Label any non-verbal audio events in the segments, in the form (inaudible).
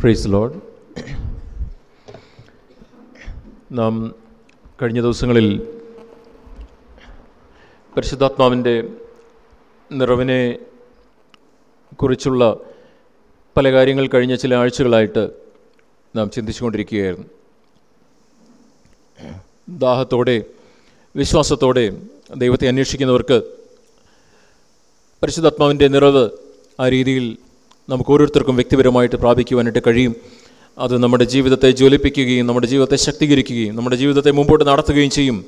Price load നാം കഴിഞ്ഞ ദിവസങ്ങളിൽ പരിശുദ്ധാത്മാവിന്റെ നിറവിനെ കുറിച്ചുള്ള പല കാര്യങ്ങൾ കഴിഞ്ഞ ചില ആഴ്ചകളായിട്ട് നാം ചിന്തിച്ചുകൊണ്ടിരിക്കുകയായിരുന്നു. ദാഹത്തോടെ വിശ്വാസത്തോടെ ദൈവത്തെ അന്വേഷിക്കുന്നവർക്ക് പരിശുദ്ധാത്മാവിന്റെ നിറവ് ആ രീതിയിൽ നമുക്ക് ഓരോരുത്തർക്കും വ്യക്തിപരമായിട്ട് പ്രാപിക്കുവാനായിട്ട് കഴിയും. അത് നമ്മുടെ ജീവിതത്തെ ജ്വലിപ്പിക്കുകയും നമ്മുടെ ജീവിതത്തെ ശക്തീകരിക്കുകയും നമ്മുടെ ജീവിതത്തെ മുമ്പോട്ട് നടത്തുകയും ചെയ്യും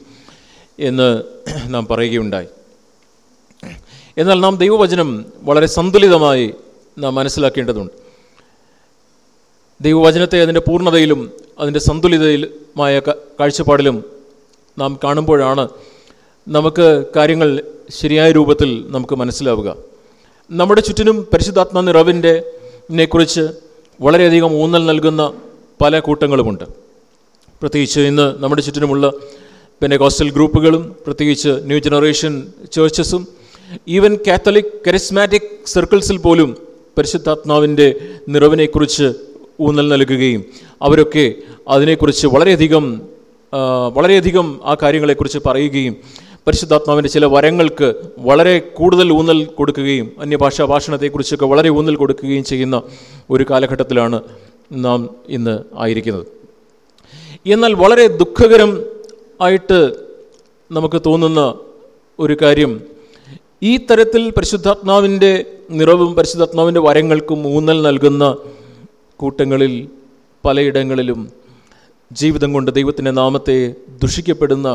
എന്ന് (clears throat) നാം പറയുകയുണ്ടായി. എന്നാൽ നാം ദൈവവചനം വളരെ സന്തുലിതമായി നാം മനസ്സിലാക്കേണ്ടതുണ്ട്. ദൈവവചനത്തെ അതിന്റെ പൂർണതയിലും അതിന്റെ സന്തുലിതയിലുമായ കാഴ്ചപ്പാടിലും നാം കാണുമ്പോഴാണ് നമുക്ക് കാര്യങ്ങൾ ശരിയായ രൂപത്തിൽ നമുക്ക് മനസ്സിലാവുക. നമ്മുടെ ചുറ്റിനും പരിശുദ്ധാത്മ നിറവിന്റെ കുറിച്ച് വളരെയധികം ഊന്നൽ നൽകുന്ന പല കൂട്ടങ്ങളുമുണ്ട്. പ്രത്യേകിച്ച് ഇന്ന് നമ്മുടെ ചുറ്റിനുമുള്ള പിന്നെ കോസ്റ്റൽ ഗ്രൂപ്പുകളും പ്രത്യേകിച്ച് ന്യൂ ജനറേഷൻ ചേർച്ചസും ഈവൻ കാത്തലിക് കരിസ്മാറ്റിക് സർക്കിൾസിൽ പോലും പരിശുദ്ധാത്മാവിന്റെ നിറവിനെക്കുറിച്ച് ഊന്നൽ നൽകുകയും അവരൊക്കെ അതിനെക്കുറിച്ച് വളരെയധികം വളരെയധികം ആ കാര്യങ്ങളെക്കുറിച്ച് പറയുകയും പരിശുദ്ധാത്മാവിന്റെ ചില വരങ്ങൾക്ക് വളരെ കൂടുതൽ ഊന്നൽ കൊടുക്കുകയും അന്യഭാഷാ ഭാഷണത്തെക്കുറിച്ചൊക്കെ വളരെ ഊന്നൽ കൊടുക്കുകയും ചെയ്യുന്ന ഒരു കാലഘട്ടത്തിലാണ് നാം ഇന്ന് ആയിരിക്കുന്നത്. എന്നാൽ വളരെ ദുഃഖകരം ആയിട്ട് നമുക്ക് തോന്നുന്ന ഒരു കാര്യം ഈ തരത്തിൽ പരിശുദ്ധാത്മാവിന്റെ നിറവും പരിശുദ്ധാത്മാവിന്റെ വരങ്ങൾക്കും ഊന്നൽ നൽകുന്ന കൂട്ടങ്ങളിൽ പലയിടങ്ങളിലും ജീവിതം കൊണ്ട് ദൈവത്തിന്റെ നാമത്തെ ദുഷിക്കപ്പെടുന്ന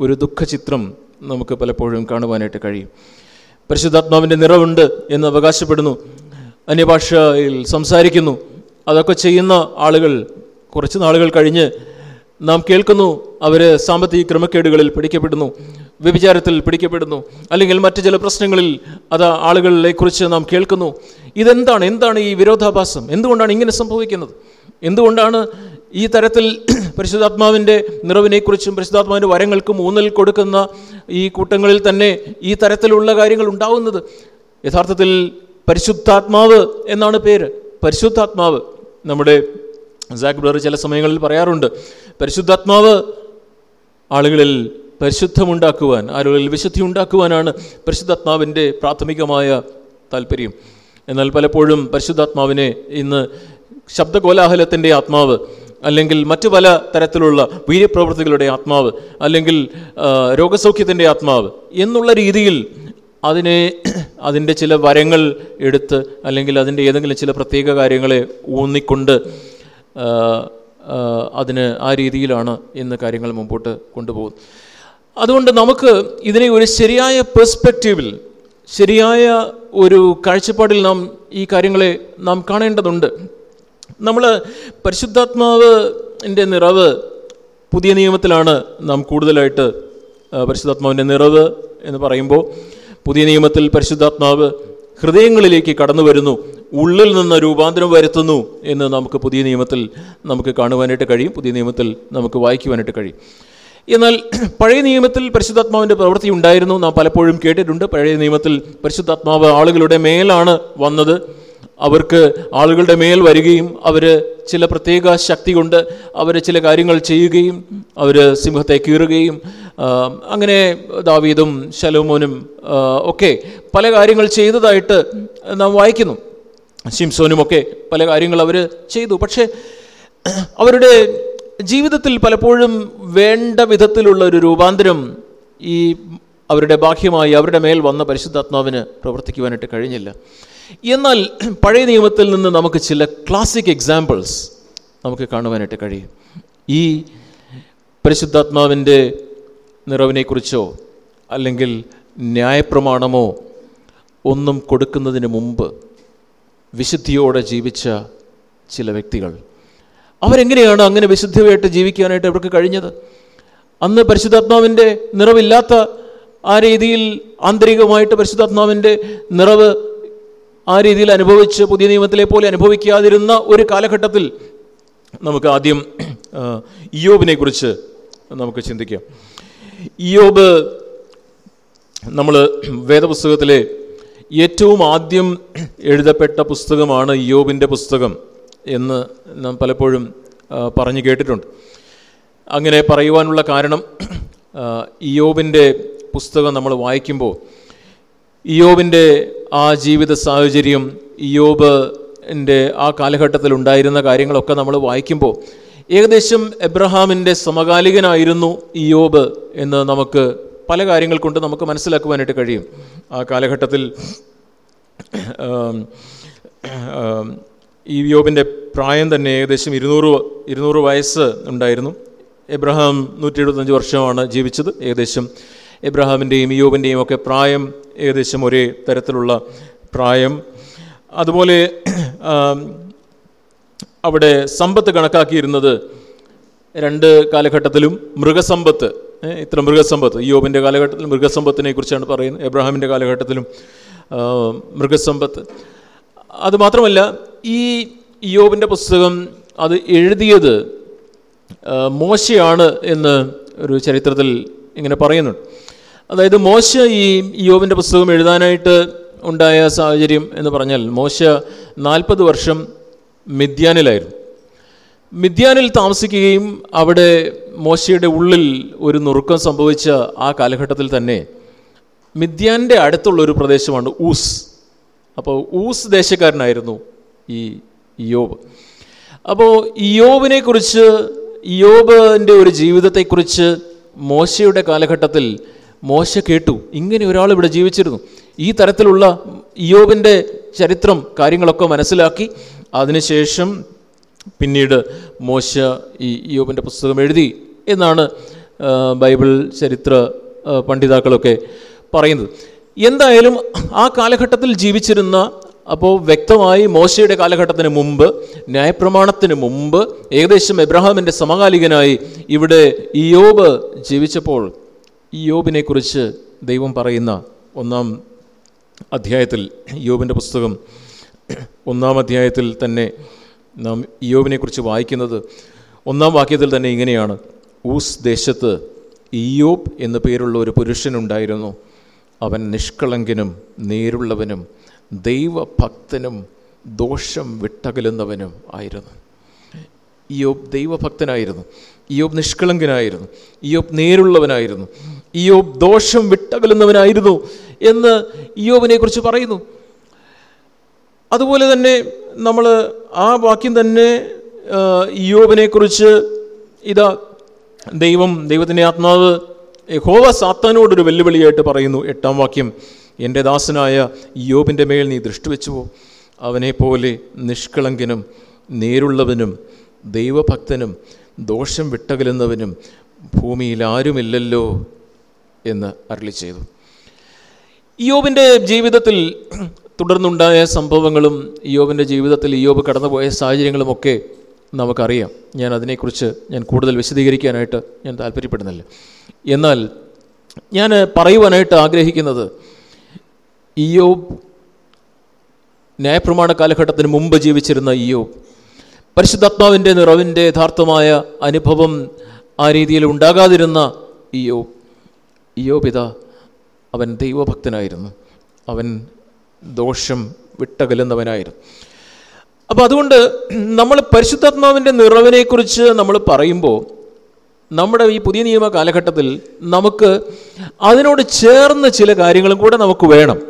ഒരു ദുഃഖചിത്രം നമുക്ക് പലപ്പോഴും കാണുവാനായിട്ട് കഴിയും. പരിശുദ്ധാത്മാവിന്റെ നിറവുണ്ട് എന്ന് അവകാശപ്പെടുന്നു. അന്യഭാഷയിൽ സംസാരിക്കുന്നു. അതൊക്കെ ചെയ്യുന്ന ആളുകൾ കുറച്ച് നാളുകൾ കഴിഞ്ഞ് നാം കേൾക്കുന്നു. അവർ സാമ്പത്തിക ക്രമക്കേടുകളിൽ പിടിക്കപ്പെടുന്നു. വ്യഭിചാരത്തിൽ പിടിക്കപ്പെടുന്നു. അല്ലെങ്കിൽ മറ്റു ചില പ്രശ്നങ്ങളിൽ അത് ആളുകളെ കുറിച്ച് നാം കേൾക്കുന്നു. ഇതെന്താണ്? എന്താണ് ഈ വിരോധാഭാസം? എന്തുകൊണ്ടാണ് ഇങ്ങനെ സംഭവിക്കുന്നത്? എന്തുകൊണ്ടാണ് ഈ തരത്തിൽ പരിശുദ്ധാത്മാവിന്റെ നിറവിനെക്കുറിച്ചും പരിശുദ്ധാത്മാവിന്റെ വരങ്ങൾക്കും ഊന്നൽ കൊടുക്കുന്ന ഈ കൂട്ടങ്ങളിൽ തന്നെ ഈ തരത്തിലുള്ള കാര്യങ്ങൾ ഉണ്ടാവുന്നത്. യഥാർത്ഥത്തിൽ പരിശുദ്ധാത്മാവ് എന്നാണ് പേര്. പരിശുദ്ധാത്മാവ് നമ്മുടെ ബ്രദർ ചില സമയങ്ങളിൽ പറയാറുണ്ട് പരിശുദ്ധാത്മാവ് ആളുകളിൽ പരിശുദ്ധമുണ്ടാക്കുവാൻ ആളുകളിൽ വിശുദ്ധി ഉണ്ടാക്കുവാനാണ് പരിശുദ്ധാത്മാവിന്റെ പ്രാഥമികമായ താല്പര്യം എന്നാൽ പലപ്പോഴും പരിശുദ്ധാത്മാവിനെ ഇന്ന് ശബ്ദകോലാഹലത്തിന്റെ ആത്മാവ് അല്ലെങ്കിൽ മറ്റു പല തരത്തിലുള്ള വീര്യപ്രവൃത്തികളുടെ ആത്മാവ് അല്ലെങ്കിൽ രോഗസൗഖ്യത്തിന്റെ ആത്മാവ് എന്നുള്ള രീതിയിൽ അതിനെ അതിന്റെ ചില വരങ്ങൾ എടുത്ത് അല്ലെങ്കിൽ അതിന്റെ ഏതെങ്കിലും ചില പ്രത്യേക കാര്യങ്ങളെ ഊന്നിക്കൊണ്ട് അതിന് ആ രീതിയിലാണ് ഇന്ന് കാര്യങ്ങൾ മുമ്പോട്ട് കൊണ്ടുപോകുന്നത്. അതുകൊണ്ട് നമുക്ക് ഇതിനെ ഒരു ശരിയായ പെർസ്പെക്റ്റീവിൽ ശരിയായ ഒരു കാഴ്ചപ്പാടിൽ നാം ഈ കാര്യങ്ങളെ നാം കാണേണ്ടതുണ്ട്. നമ്മൾ പരിശുദ്ധാത്മാവിന്റെ നിറവ് പുതിയ നിയമത്തിലാണ് നാം കൂടുതലായിട്ട് പരിശുദ്ധാത്മാവിന്റെ നിറവ് എന്ന് പറയുമ്പോൾ പുതിയ നിയമത്തിൽ പരിശുദ്ധാത്മാവ് ഹൃദയങ്ങളിലേക്ക് കടന്നു വരുന്നു ഉള്ളിൽ നിന്ന് രൂപാന്തരം വരുത്തുന്നു എന്ന് നമുക്ക് പുതിയ നിയമത്തിൽ നമുക്ക് കാണുവാനായിട്ട് കഴിയും പുതിയ നിയമത്തിൽ നമുക്ക് വായിക്കുവാനായിട്ട് കഴിയും. എന്നാൽ പഴയ നിയമത്തിൽ പരിശുദ്ധാത്മാവിന്റെ പ്രവൃത്തി ഉണ്ടായിരുന്നു നാം പലപ്പോഴും കേട്ടിട്ടുണ്ട് പഴയ നിയമത്തിൽ പരിശുദ്ധാത്മാവ് ആളുകളുടെ മേലാണ് വന്നത്. അവർക്ക് ആളുകളുടെ മേൽ വരികയും അവർ ചില പ്രത്യേക ശക്തി കൊണ്ട് അവർ ചില കാര്യങ്ങൾ ചെയ്യുകയും അവർ സിംഹത്തെ കീറുകയും അങ്ങനെ ദാവീദും ശലോമോനും ഒക്കെ പല കാര്യങ്ങൾ ചെയ്തതായിട്ട് നാം വായിക്കുന്നു. ശിംസോനുമൊക്കെ പല കാര്യങ്ങൾ അവർ ചെയ്തു. പക്ഷേ അവരുടെ ജീവിതത്തിൽ പലപ്പോഴും വേണ്ട വിധത്തിലുള്ള ഒരു രൂപാന്തരം ഈ അവരുടെ ബാഹ്യമായി അവരുടെ മേൽ വന്ന പരിശുദ്ധാത്മാവിന് പ്രവർത്തിക്കുവാനായിട്ട് കഴിഞ്ഞില്ല. എന്നാൽ പഴയ നിയമത്തിൽ നിന്ന് നമുക്ക് ചില ക്ലാസിക് എക്സാമ്പിൾസ് നമുക്ക് കാണുവാനായിട്ട് കഴിയും. ഈ പരിശുദ്ധാത്മാവിന്റെ നിറവിനെക്കുറിച്ചോ അല്ലെങ്കിൽ ന്യായപ്രമാണമോ ഒന്നും കൊടുക്കുന്നതിന് മുമ്പ് വിശുദ്ധിയോടെ ജീവിച്ച ചില വ്യക്തികൾ. അവരെങ്ങനെയാണ് അങ്ങനെ വിശുദ്ധിയായിട്ട് ജീവിക്കാനായിട്ട് അവർക്ക് കഴിഞ്ഞത്? അന്ന് പരിശുദ്ധാത്മാവിന്റെ നിറവില്ലാത്ത ആ രീതിയിൽ ആന്തരികമായിട്ട് പരിശുദ്ധാത്മാവിന്റെ നിറവ് ആ രീതിയിൽ അനുഭവിച്ച് പുതിയ നിയമത്തിലെ പോലെ അനുഭവിക്കാതിരുന്ന ഒരു കാലഘട്ടത്തിൽ നമുക്ക് ആദ്യം ഇയോബിനെ കുറിച്ച് നമുക്ക് ചിന്തിക്കാം. ഇയോബ് നമ്മൾ വേദപുസ്തകത്തിലെ ഏറ്റവും ആദ്യം എഴുതപ്പെട്ട പുസ്തകമാണ് ഇയോബിന്റെ പുസ്തകം എന്ന് നാം പലപ്പോഴും പറഞ്ഞു കേട്ടിട്ടുണ്ട്. അങ്ങനെ പറയുവാനുള്ള കാരണം ഇയോബിന്റെ പുസ്തകം നമ്മൾ വായിക്കുമ്പോൾ ഇയോബിന്റെ ആ ജീവിത സാഹചര്യം യോബ് എന്റെ ആ കാലഘട്ടത്തിൽ ഉണ്ടായിരുന്ന കാര്യങ്ങളൊക്കെ നമ്മൾ വായിക്കുമ്പോൾ ഏകദേശം എബ്രഹാമിന്റെ സമകാലികനായിരുന്നു യോബ് എന്ന് നമുക്ക് പല കാര്യങ്ങൾ കൊണ്ട് നമുക്ക് മനസ്സിലാക്കുവാനായിട്ട് കഴിയും. ആ കാലഘട്ടത്തിൽ ഈ യോബിന്റെ പ്രായം തന്നെ ഏകദേശം ഇരുന്നൂറ് ഇരുന്നൂറ് വയസ്സ് ഉണ്ടായിരുന്നു. എബ്രഹാം നൂറ്റി എഴുപത്തഞ്ച് വർഷമാണ് ജീവിച്ചത്. ഏകദേശം എബ്രഹാമിന്റെയും യോബിന്റെയും ഒക്കെ പ്രായം ഏകദേശം ഒരേ തരത്തിലുള്ള പ്രായം. അതുപോലെ അവിടെ സമ്പത്ത് കണക്കാക്കിയിരുന്നത് രണ്ട് കാലഘട്ടത്തിലും മൃഗസമ്പത്ത് ഇത്ര മൃഗസമ്പത്ത് യോബിന്റെ കാലഘട്ടത്തിൽ മൃഗസമ്പത്തിനെ കുറിച്ചാണ് പറയുന്നത് എബ്രഹാമിന്റെ കാലഘട്ടത്തിലും മൃഗസമ്പത്ത്. അതുമാത്രമല്ല ഈ യോബിന്റെ പുസ്തകം അത് എഴുതിയത് മോശയാണ് എന്ന് ഒരു ചരിത്രത്തിൽ ഇങ്ങനെ പറയുന്നുണ്ട്. അതായത് മോശ ഈ യോബിന്റെ പുസ്തകം എഴുതാനായിട്ട് ഉണ്ടായ സാഹചര്യം എന്ന് പറഞ്ഞാൽ മോശ നാൽപ്പത് വർഷം മിഥ്യാനിലായിരുന്നു മിഥ്യാനിൽ താമസിക്കുകയും അവിടെ മോശയുടെ ഉള്ളിൽ ഒരു നുറുക്കം സംഭവിച്ച ആ കാലഘട്ടത്തിൽ തന്നെ മിഥ്യാന്റെ അടുത്തുള്ള ഒരു പ്രദേശമാണ് ഊസ്. അപ്പോൾ ഊസ് ദേശക്കാരനായിരുന്നു ഈ യോബ് അപ്പോൾ യോബിനെക്കുറിച്ച് കുറിച്ച് യോബിന്റെ ഒരു ജീവിതത്തെക്കുറിച്ച് മോശയുടെ കാലഘട്ടത്തിൽ മോശ കേട്ടു. ഇങ്ങനെ ഒരാൾ ഇവിടെ ജീവിച്ചിരുന്നു. ഈ തരത്തിലുള്ള ഇയോബിന്റെ ചരിത്രം കാര്യങ്ങളൊക്കെ മനസ്സിലാക്കി. അതിനുശേഷം പിന്നീട് മോശ ഈ ഇയോബിന്റെ പുസ്തകം എഴുതി എന്നാണ് ബൈബിൾ ചരിത്ര പണ്ഡിതാക്കളൊക്കെ പറയുന്നത്. എന്തായാലും ആ കാലഘട്ടത്തിൽ ജീവിച്ചിരുന്ന അപ്പോൾ വ്യക്തമായി മോശയുടെ കാലഘട്ടത്തിന് മുമ്പ് ന്യായപ്രമാണത്തിന് മുമ്പ് ഏകദേശം എബ്രഹാമിന്റെ സമകാലികനായി ഇവിടെ ഇയോബ് ജീവിച്ചപ്പോൾ ഇയോബിനെ കുറിച്ച് ദൈവം പറയുന്ന ഒന്നാം അധ്യായത്തിൽ യോബിന്റെ പുസ്തകം ഒന്നാം അധ്യായത്തിൽ തന്നെ നാം ഇയോബിനെക്കുറിച്ച് വായിക്കുന്നത് ഒന്നാം വാക്യത്തിൽ തന്നെ ഇങ്ങനെയാണ്. ഊസ് ദേശത്ത് ഇയോബ് എന്ന പേരുള്ള ഒരു പുരുഷനുണ്ടായിരുന്നു. അവൻ നിഷ്കളങ്കനും നേരുള്ളവനും ദൈവഭക്തനും ദോഷം വിട്ടകലുന്നവനും ആയിരുന്നു. ഇയോബ് ദൈവഭക്തനായിരുന്നു. ഇയോബ് നിഷ്കളങ്കനായിരുന്നു. ഇയോബ് നേരുള്ളവനായിരുന്നു. ഇയോബ് ദോഷം വിട്ടകലുന്നവനായിരുന്നു എന്ന് ഇയോബിനെ കുറിച്ച് പറയുന്നു. അതുപോലെ തന്നെ നമ്മൾ ആ വാക്യം തന്നെ ഇയോബിനെക്കുറിച്ച് ഇയോബിനെ കുറിച്ച് ഇതാ ദൈവം ദൈവത്തിന്റെ ആത്മാവ് ഹോവ സാത്താനോടൊരു വെല്ലുവിളിയായിട്ട് പറയുന്നു. എട്ടാം വാക്യം എന്റെ ദാസനായ ഇയോബിന്റെ മേൽ നീ ദൃഷ്ടി വെച്ചുവോ അവനെപ്പോലെ നിഷ്കളങ്കനും നേരുള്ളവനും ദൈവഭക്തനും ദോഷം വിട്ടകലുന്നവനും ഭൂമിയിൽ ആരുമില്ലല്ലോ എന്ന് അരളി ചെയ്തു. ഇയോബിന്റെ ജീവിതത്തിൽ തുടർന്നുണ്ടായ സംഭവങ്ങളും ഇയോബിന്റെ ജീവിതത്തിൽ ഇയോബ് കടന്നുപോയ സാഹചര്യങ്ങളുമൊക്കെ നമുക്കറിയാം. ഞാൻ അതിനെക്കുറിച്ച് ഞാൻ കൂടുതൽ വിശദീകരിക്കാനായിട്ട് ഞാൻ താല്പര്യപ്പെടുന്നില്ല. എന്നാൽ ഞാൻ പറയുവാനായിട്ട് ആഗ്രഹിക്കുന്നത് ഇയോബ് ന്യായപ്രമാണ കാലഘട്ടത്തിന് മുമ്പ് ജീവിച്ചിരുന്ന ഇയോബ് പരിശുദ്ധാത്മാവിന്റെ നിറവിന്റെ യഥാർത്ഥമായ അനുഭവം ആ രീതിയിൽ ഉണ്ടാകാതിരുന്ന ഇയോ ഇയോ പിത അവൻ ദൈവഭക്തനായിരുന്നു. അവൻ ദോഷം വിട്ടകലുന്നവനായിരുന്നു. അപ്പോൾ അതുകൊണ്ട് നമ്മൾ പരിശുദ്ധാത്മാവിന്റെ നിറവിനെക്കുറിച്ച് നമ്മൾ പറയുമ്പോൾ നമ്മുടെ ഈ പുതിയ നിയമ കാലഘട്ടത്തിൽ നമുക്ക് അതിനോട് ചേർന്ന് ചില കാര്യങ്ങളും കൂടെ നമുക്ക് വേണം.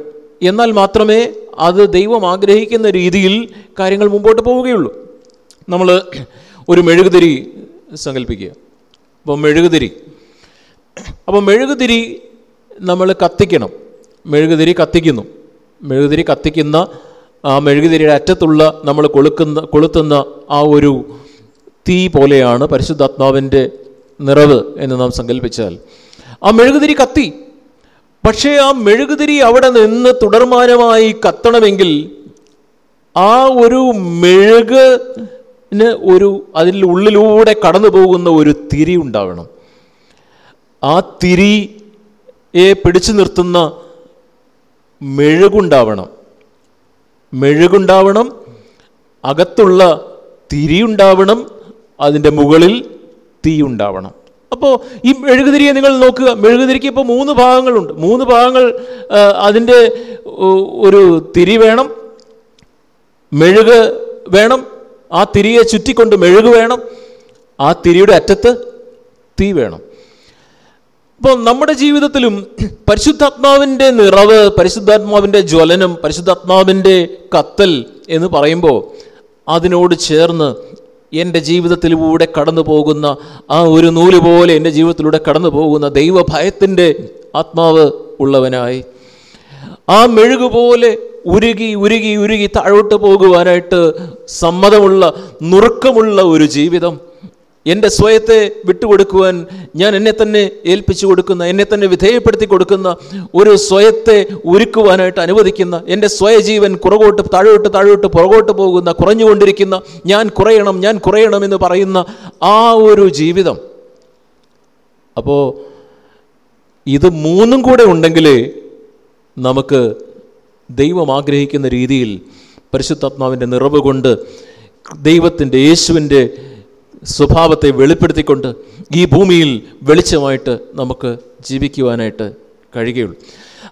എന്നാൽ മാത്രമേ അത് ദൈവം ആഗ്രഹിക്കുന്ന രീതിയിൽ കാര്യങ്ങൾ മുമ്പോട്ട് പോവുകയുള്ളൂ. നമ്മൾ ഒരു മെഴുകുതിരി സങ്കല്പിക്കുക. അപ്പോൾ മെഴുകുതിരി. അപ്പോൾ മെഴുകുതിരി നമ്മൾ കത്തിക്കണം. മെഴുകുതിരി കത്തിക്കുന്നു. മെഴുകുതിരി കത്തിക്കുന്ന ആ മെഴുകുതിരിയുടെ അറ്റത്തുള്ള നമ്മൾ കൊളുക്കുന്ന കൊളുത്തുന്ന ആ ഒരു തീ പോലെയാണ് പരിശുദ്ധാത്മാവിന്റെ നിറവ് എന്ന് നാം സങ്കല്പിച്ചാൽ. ആ മെഴുകുതിരി കത്തി. പക്ഷേ ആ മെഴുകുതിരി അവിടെ നിന്ന് തുടർമാനമായി കത്തണമെങ്കിൽ ആ ഒരു മെഴുകിന് ഒരു അതിൽ ഉള്ളിലൂടെ കടന്നു പോകുന്ന ഒരു തിരി ഉണ്ടാവണം. ആ തിരിയെ പിടിച്ചു നിർത്തുന്ന മെഴുകുണ്ടാവണം. മെഴുകുണ്ടാവണം അകത്തുള്ള തിരിയുണ്ടാവണം അതിന്റെ മുകളിൽ തീ ഉണ്ടാവണം. അപ്പോൾ ഈ മെഴുകുതിരിയെ നിങ്ങൾ നോക്കുക. മെഴുകുതിരിക്ക് ഇപ്പോൾ മൂന്ന് ഭാഗങ്ങളുണ്ട്. മൂന്ന് ഭാഗങ്ങൾ അതിന്റെ ഒരു തിരി വേണം മെഴുക് വേണം ആ തിരിയെ ചുറ്റിക്കൊണ്ട് മെഴുകു വേണം. ആ തിരിയുടെ അറ്റത്ത് തീ വേണം. അപ്പോൾ നമ്മുടെ ജീവിതത്തിലും പരിശുദ്ധാത്മാവിന്റെ നിറവ് പരിശുദ്ധാത്മാവിന്റെ ജ്വലനം പരിശുദ്ധാത്മാവിന്റെ കത്തൽ എന്ന് പറയുമ്പോൾ അതിനോട് ചേർന്ന് എന്റെ ജീവിതത്തിലൂടെ കടന്നു പോകുന്ന ആ ഒരു നൂൽ പോലെ എന്റെ ജീവിതത്തിലൂടെ കടന്നു പോകുന്ന ദൈവഭയത്തിന്റെ ആത്മാവ് ഉള്ളവനായി. ആ മെഴുകുപോലെ ഉരുകി ഉരുകി ഉരുകി താഴോട്ട് പോകുവാനായിട്ട് സമ്മതമുള്ള നുറുക്കമുള്ള ഒരു ജീവിതം. എന്റെ സ്വയത്തെ വിട്ടുകൊടുക്കുവാൻ ഞാൻ എന്നെ തന്നെ ഏൽപ്പിച്ചു കൊടുക്കുന്ന എന്നെ തന്നെ വിധേയപ്പെടുത്തി കൊടുക്കുന്ന ഒരു സ്വയത്തെ ഒരുക്കുവാനായിട്ട് അനുവദിക്കുന്ന എന്റെ സ്വയജീവൻ കുറകോട്ട് താഴോട്ട് താഴോട്ട് പുറകോട്ട് പോകുന്ന കുറഞ്ഞുകൊണ്ടിരിക്കുന്ന ഞാൻ കുറയണം ഞാൻ കുറയണം എന്ന് പറയുന്ന ആ ഒരു ജീവിതം. അപ്പോൾ ഇത് മൂന്നും കൂടെ ഉണ്ടെങ്കിലേ നമുക്ക് ദൈവം ആഗ്രഹിക്കുന്ന രീതിയിൽ പരിശുദ്ധാത്മാവിന്റെ നിറവ് കൊണ്ട് ദൈവത്തിന്റെ യേശുവിന്റെ സ്വഭാവത്തെ വെളിപ്പെടുത്തിക്കൊണ്ട് ഈ ഭൂമിയിൽ വെളിച്ചമായിട്ട് നമുക്ക് ജീവിക്കുവാനായിട്ട് കഴിയുകയുള്ളൂ.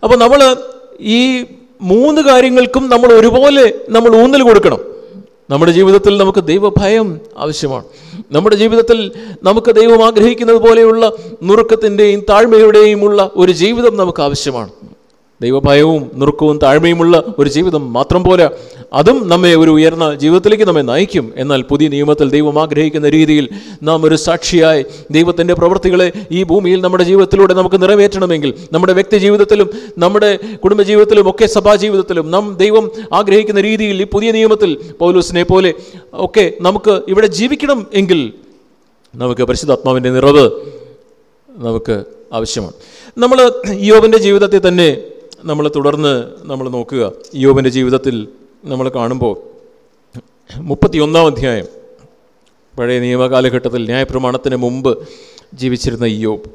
അപ്പോൾ നമ്മൾ ഈ മൂന്ന് കാര്യങ്ങൾക്കും നമ്മൾ ഒരുപോലെ നമ്മൾ ഊന്നൽ കൊടുക്കണം. നമ്മുടെ ജീവിതത്തിൽ നമുക്ക് ദൈവഭയം ആവശ്യമാണ്. നമ്മുടെ ജീവിതത്തിൽ നമുക്ക് ദൈവം ആഗ്രഹിക്കുന്നത് പോലെയുള്ള നുറുക്കത്തിന്റെയും താഴ്മയുടെയും ഉള്ള ഒരു ജീവിതം നമുക്ക് ആവശ്യമാണ്. ദൈവഭയവും നുറുക്കവും താഴ്മയുമുള്ള ഒരു ജീവിതം മാത്രം പോലെ അതും നമ്മെ ഒരു ഉയർന്ന ജീവിതത്തിലേക്ക് നമ്മെ നയിക്കും. എന്നാൽ പുതിയ നിയമത്തിൽ ദൈവം ആഗ്രഹിക്കുന്ന രീതിയിൽ നാം ഒരു സാക്ഷിയായി ദൈവത്തിന്റെ പ്രവൃത്തികളെ ഈ ഭൂമിയിൽ നമ്മുടെ ജീവിതത്തിലൂടെ നമുക്ക് നിറവേറ്റണമെങ്കിൽ നമ്മുടെ വ്യക്തി ജീവിതത്തിലും നമ്മുടെ കുടുംബജീവിതത്തിലും ഒക്കെ സഭാജീവിതത്തിലും നാം ദൈവം ആഗ്രഹിക്കുന്ന രീതിയിൽ ഈ പുതിയ നിയമത്തിൽ പൗലൂസിനെ പോലെ ഒക്കെ നമുക്ക് ഇവിടെ ജീവിക്കണം എങ്കിൽ നമുക്ക് പരിശുദ്ധാത്മാവിന്റെ നിറവ് നമുക്ക് ആവശ്യമാണ്. നമ്മൾ യോബിന്റെ ജീവിതത്തെ തന്നെ നമ്മൾ തുടർന്ന് നമ്മൾ നോക്കുക. യോബിന്റെ ജീവിതത്തിൽ നമ്മൾ കാണുമ്പോൾ മുപ്പത്തിയൊന്നാം അധ്യായം. പഴയ നിയമകാലഘട്ടത്തിൽ ന്യായപ്രമാണത്തിന് മുമ്പ് ജീവിച്ചിരുന്ന യോബ്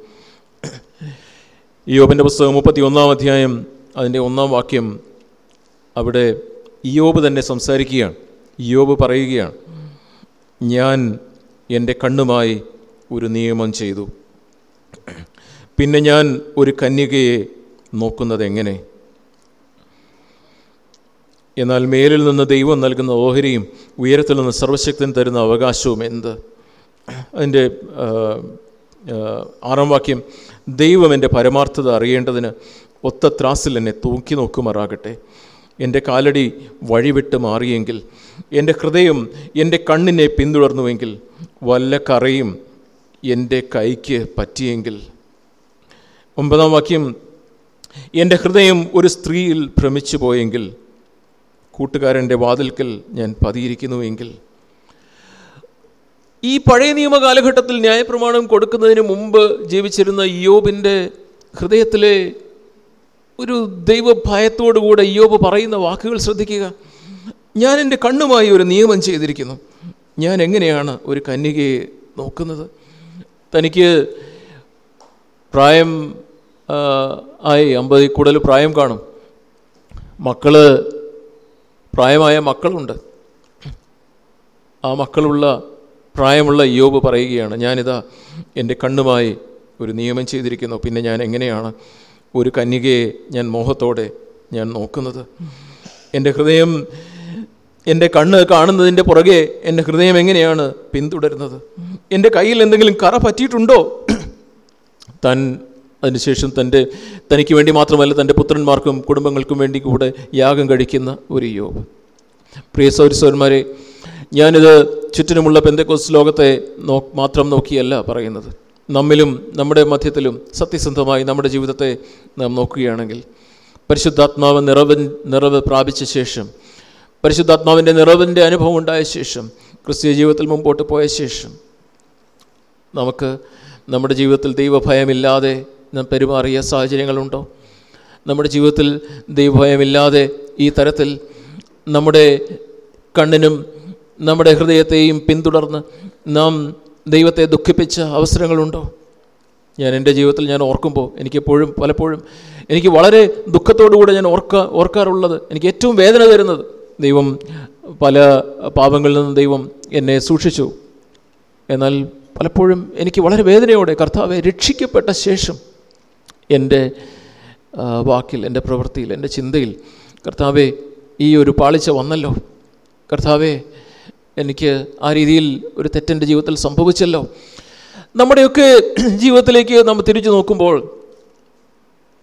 യോബിന്റെ പുസ്തകം മുപ്പത്തിയൊന്നാം അധ്യായം അതിന്റെ ഒന്നാം വാക്യം അവിടെ യോബ് തന്നെ സംസാരിക്കുകയാണ്. യോബ് പറയുകയാണ് ഞാൻ എന്റെ കണ്ണുമായി ഒരു നിയമം ചെയ്തു. പിന്നെ ഞാൻ ഒരു കന്യകയെ നോക്കുന്നത് എങ്ങനെ? എന്നാൽ മേലിൽ നിന്ന് ദൈവം നൽകുന്ന ഓഹരിയും ഉയരത്തിൽ നിന്ന് സർവശക്തൻ തരുന്ന അവകാശവും എന്ത്? അതിന്റെ ആറാം വാക്യം ദൈവം എന്റെ പരമാർത്ഥത അറിയേണ്ടതിന് ഒത്ത ത്രാസിൽ എന്നെ തൂക്കി നോക്കുമാറാകട്ടെ. എന്റെ കാലടി വഴിവിട്ട് മാറിയെങ്കിൽ എന്റെ ഹൃദയം എന്റെ കണ്ണിനെ പിന്തുടർന്നുവെങ്കിൽ വല്ല കറയും എന്റെ കൈക്ക് പറ്റിയെങ്കിൽ. ഒമ്പതാം വാക്യം എന്റെ ഹൃദയം ഒരു സ്ത്രീയിൽ ഭ്രമിച്ചു പോയെങ്കിൽ കൂട്ടുകാരന്റെ വാതിൽക്കൽ ഞാൻ പതിയിരിക്കുന്നുവെങ്കിൽ ഈ പഴയ നിയമ കാലഘട്ടത്തിൽ ന്യായപ്രമാണം കൊടുക്കുന്നതിന് മുമ്പ് ജീവിച്ചിരുന്ന യോബിന്റെ ഹൃദയത്തിലെ ഒരു ദൈവഭയത്തോടുകൂടെ യോബ് പറയുന്ന വാക്കുകൾ ശ്രദ്ധിക്കുക. ഞാൻ എന്റെ കണ്ണുമായി ഒരു നിയമം ചെയ്തിരിക്കുന്നു. ഞാൻ എങ്ങനെയാണ് ഒരു കന്യകയെ നോക്കുന്നത്? തനിക്ക് പ്രായം ആയി അമ്പതിൽ കൂടുതൽ പ്രായം കാണും. മക്കൾ പ്രായമായ മക്കളുണ്ട്. ആ മക്കളുള്ള പ്രായമുള്ള യോബ് പറയുകയാണ് ഞാനിതാ എന്റെ കണ്ണുമായി ഒരു നിയമം ചെയ്തിരിക്കുന്നു പിന്നെ ഞാൻ എങ്ങനെയാണ് ഒരു കന്യകയെ ഞാൻ മോഹത്തോടെ ഞാൻ നോക്കുന്നത്? എന്റെ ഹൃദയം എന്റെ കണ്ണ് കാണുന്നതിന്റെ പുറകെ എന്റെ ഹൃദയം എങ്ങനെയാണ് പിന്തുടരുന്നത്? എന്റെ കയ്യിൽ എന്തെങ്കിലും കറ പറ്റിയിട്ടുണ്ടോ? താൻ അതിനുശേഷം തന്റെ തനിക്ക് വേണ്ടി മാത്രമല്ല തന്റെ പുത്രന്മാർക്കും കുടുംബങ്ങൾക്കും വേണ്ടി കൂടെ യാഗം കഴിക്കുന്ന ഒരു യോബ്. പ്രിയ സൗരസവന്മാരെ ഞാനിത് ചുറ്റിനുമുള്ള പെന്തക്കോസ് ലോകത്തെ നോ മാത്രം നോക്കിയല്ല പറയുന്നത്. നമ്മിലും നമ്മുടെ മധ്യത്തിലും സത്യസന്ധമായി നമ്മുടെ ജീവിതത്തെ നാം നോക്കുകയാണെങ്കിൽ പരിശുദ്ധാത്മാവ് നിറവൻ നിറവ് പ്രാപിച്ച ശേഷം പരിശുദ്ധാത്മാവിന്റെ നിറവിന്റെ അനുഭവം ഉണ്ടായ ശേഷം ക്രിസ്തീയ ജീവിതത്തിൽ മുമ്പോട്ട് പോയ ശേഷം നമുക്ക് നമ്മുടെ ജീവിതത്തിൽ ദൈവഭയമില്ലാതെ നാം പെരുമാറിയ സാഹചര്യങ്ങളുണ്ടോ? നമ്മുടെ ജീവിതത്തിൽ ദൈവഭയമില്ലാതെ ഈ തരത്തിൽ നമ്മുടെ കണ്ണിനും നമ്മുടെ ഹൃദയത്തെയും പിന്തുടർന്ന് നാം ദൈവത്തെ ദുഃഖിപ്പിച്ച അവസരങ്ങളുണ്ടോ? ഞാൻ എന്റെ ജീവിതത്തിൽ ഞാൻ ഓർക്കുമ്പോൾ എനിക്കെപ്പോഴും പലപ്പോഴും എനിക്ക് വളരെ ദുഃഖത്തോടുകൂടെ ഞാൻ ഓർക്ക ഓർക്കാറുള്ളത് എനിക്ക് ഏറ്റവും വേദന തരുന്നത് ദൈവം പല പാപങ്ങളിൽ നിന്നും ദൈവം എന്നെ സൂക്ഷിച്ചു. എന്നാൽ പലപ്പോഴും എനിക്ക് വളരെ വേദനയോടെ കർത്താവെ രക്ഷിക്കപ്പെട്ട ശേഷം എന്റെ വാക്കിൽ എന്റെ പ്രവൃത്തിയിൽ എന്റെ ചിന്തയിൽ കർത്താവെ ഈ ഒരു പാളിച്ച വന്നല്ലോ. കർത്താവെ എനിക്ക് ആ രീതിയിൽ ഒരു തെറ്റെന്റെ ജീവിതത്തിൽ സംഭവിച്ചല്ലോ. നമ്മുടെയൊക്കെ ജീവിതത്തിലേക്ക് നമ്മൾ തിരിച്ചു നോക്കുമ്പോൾ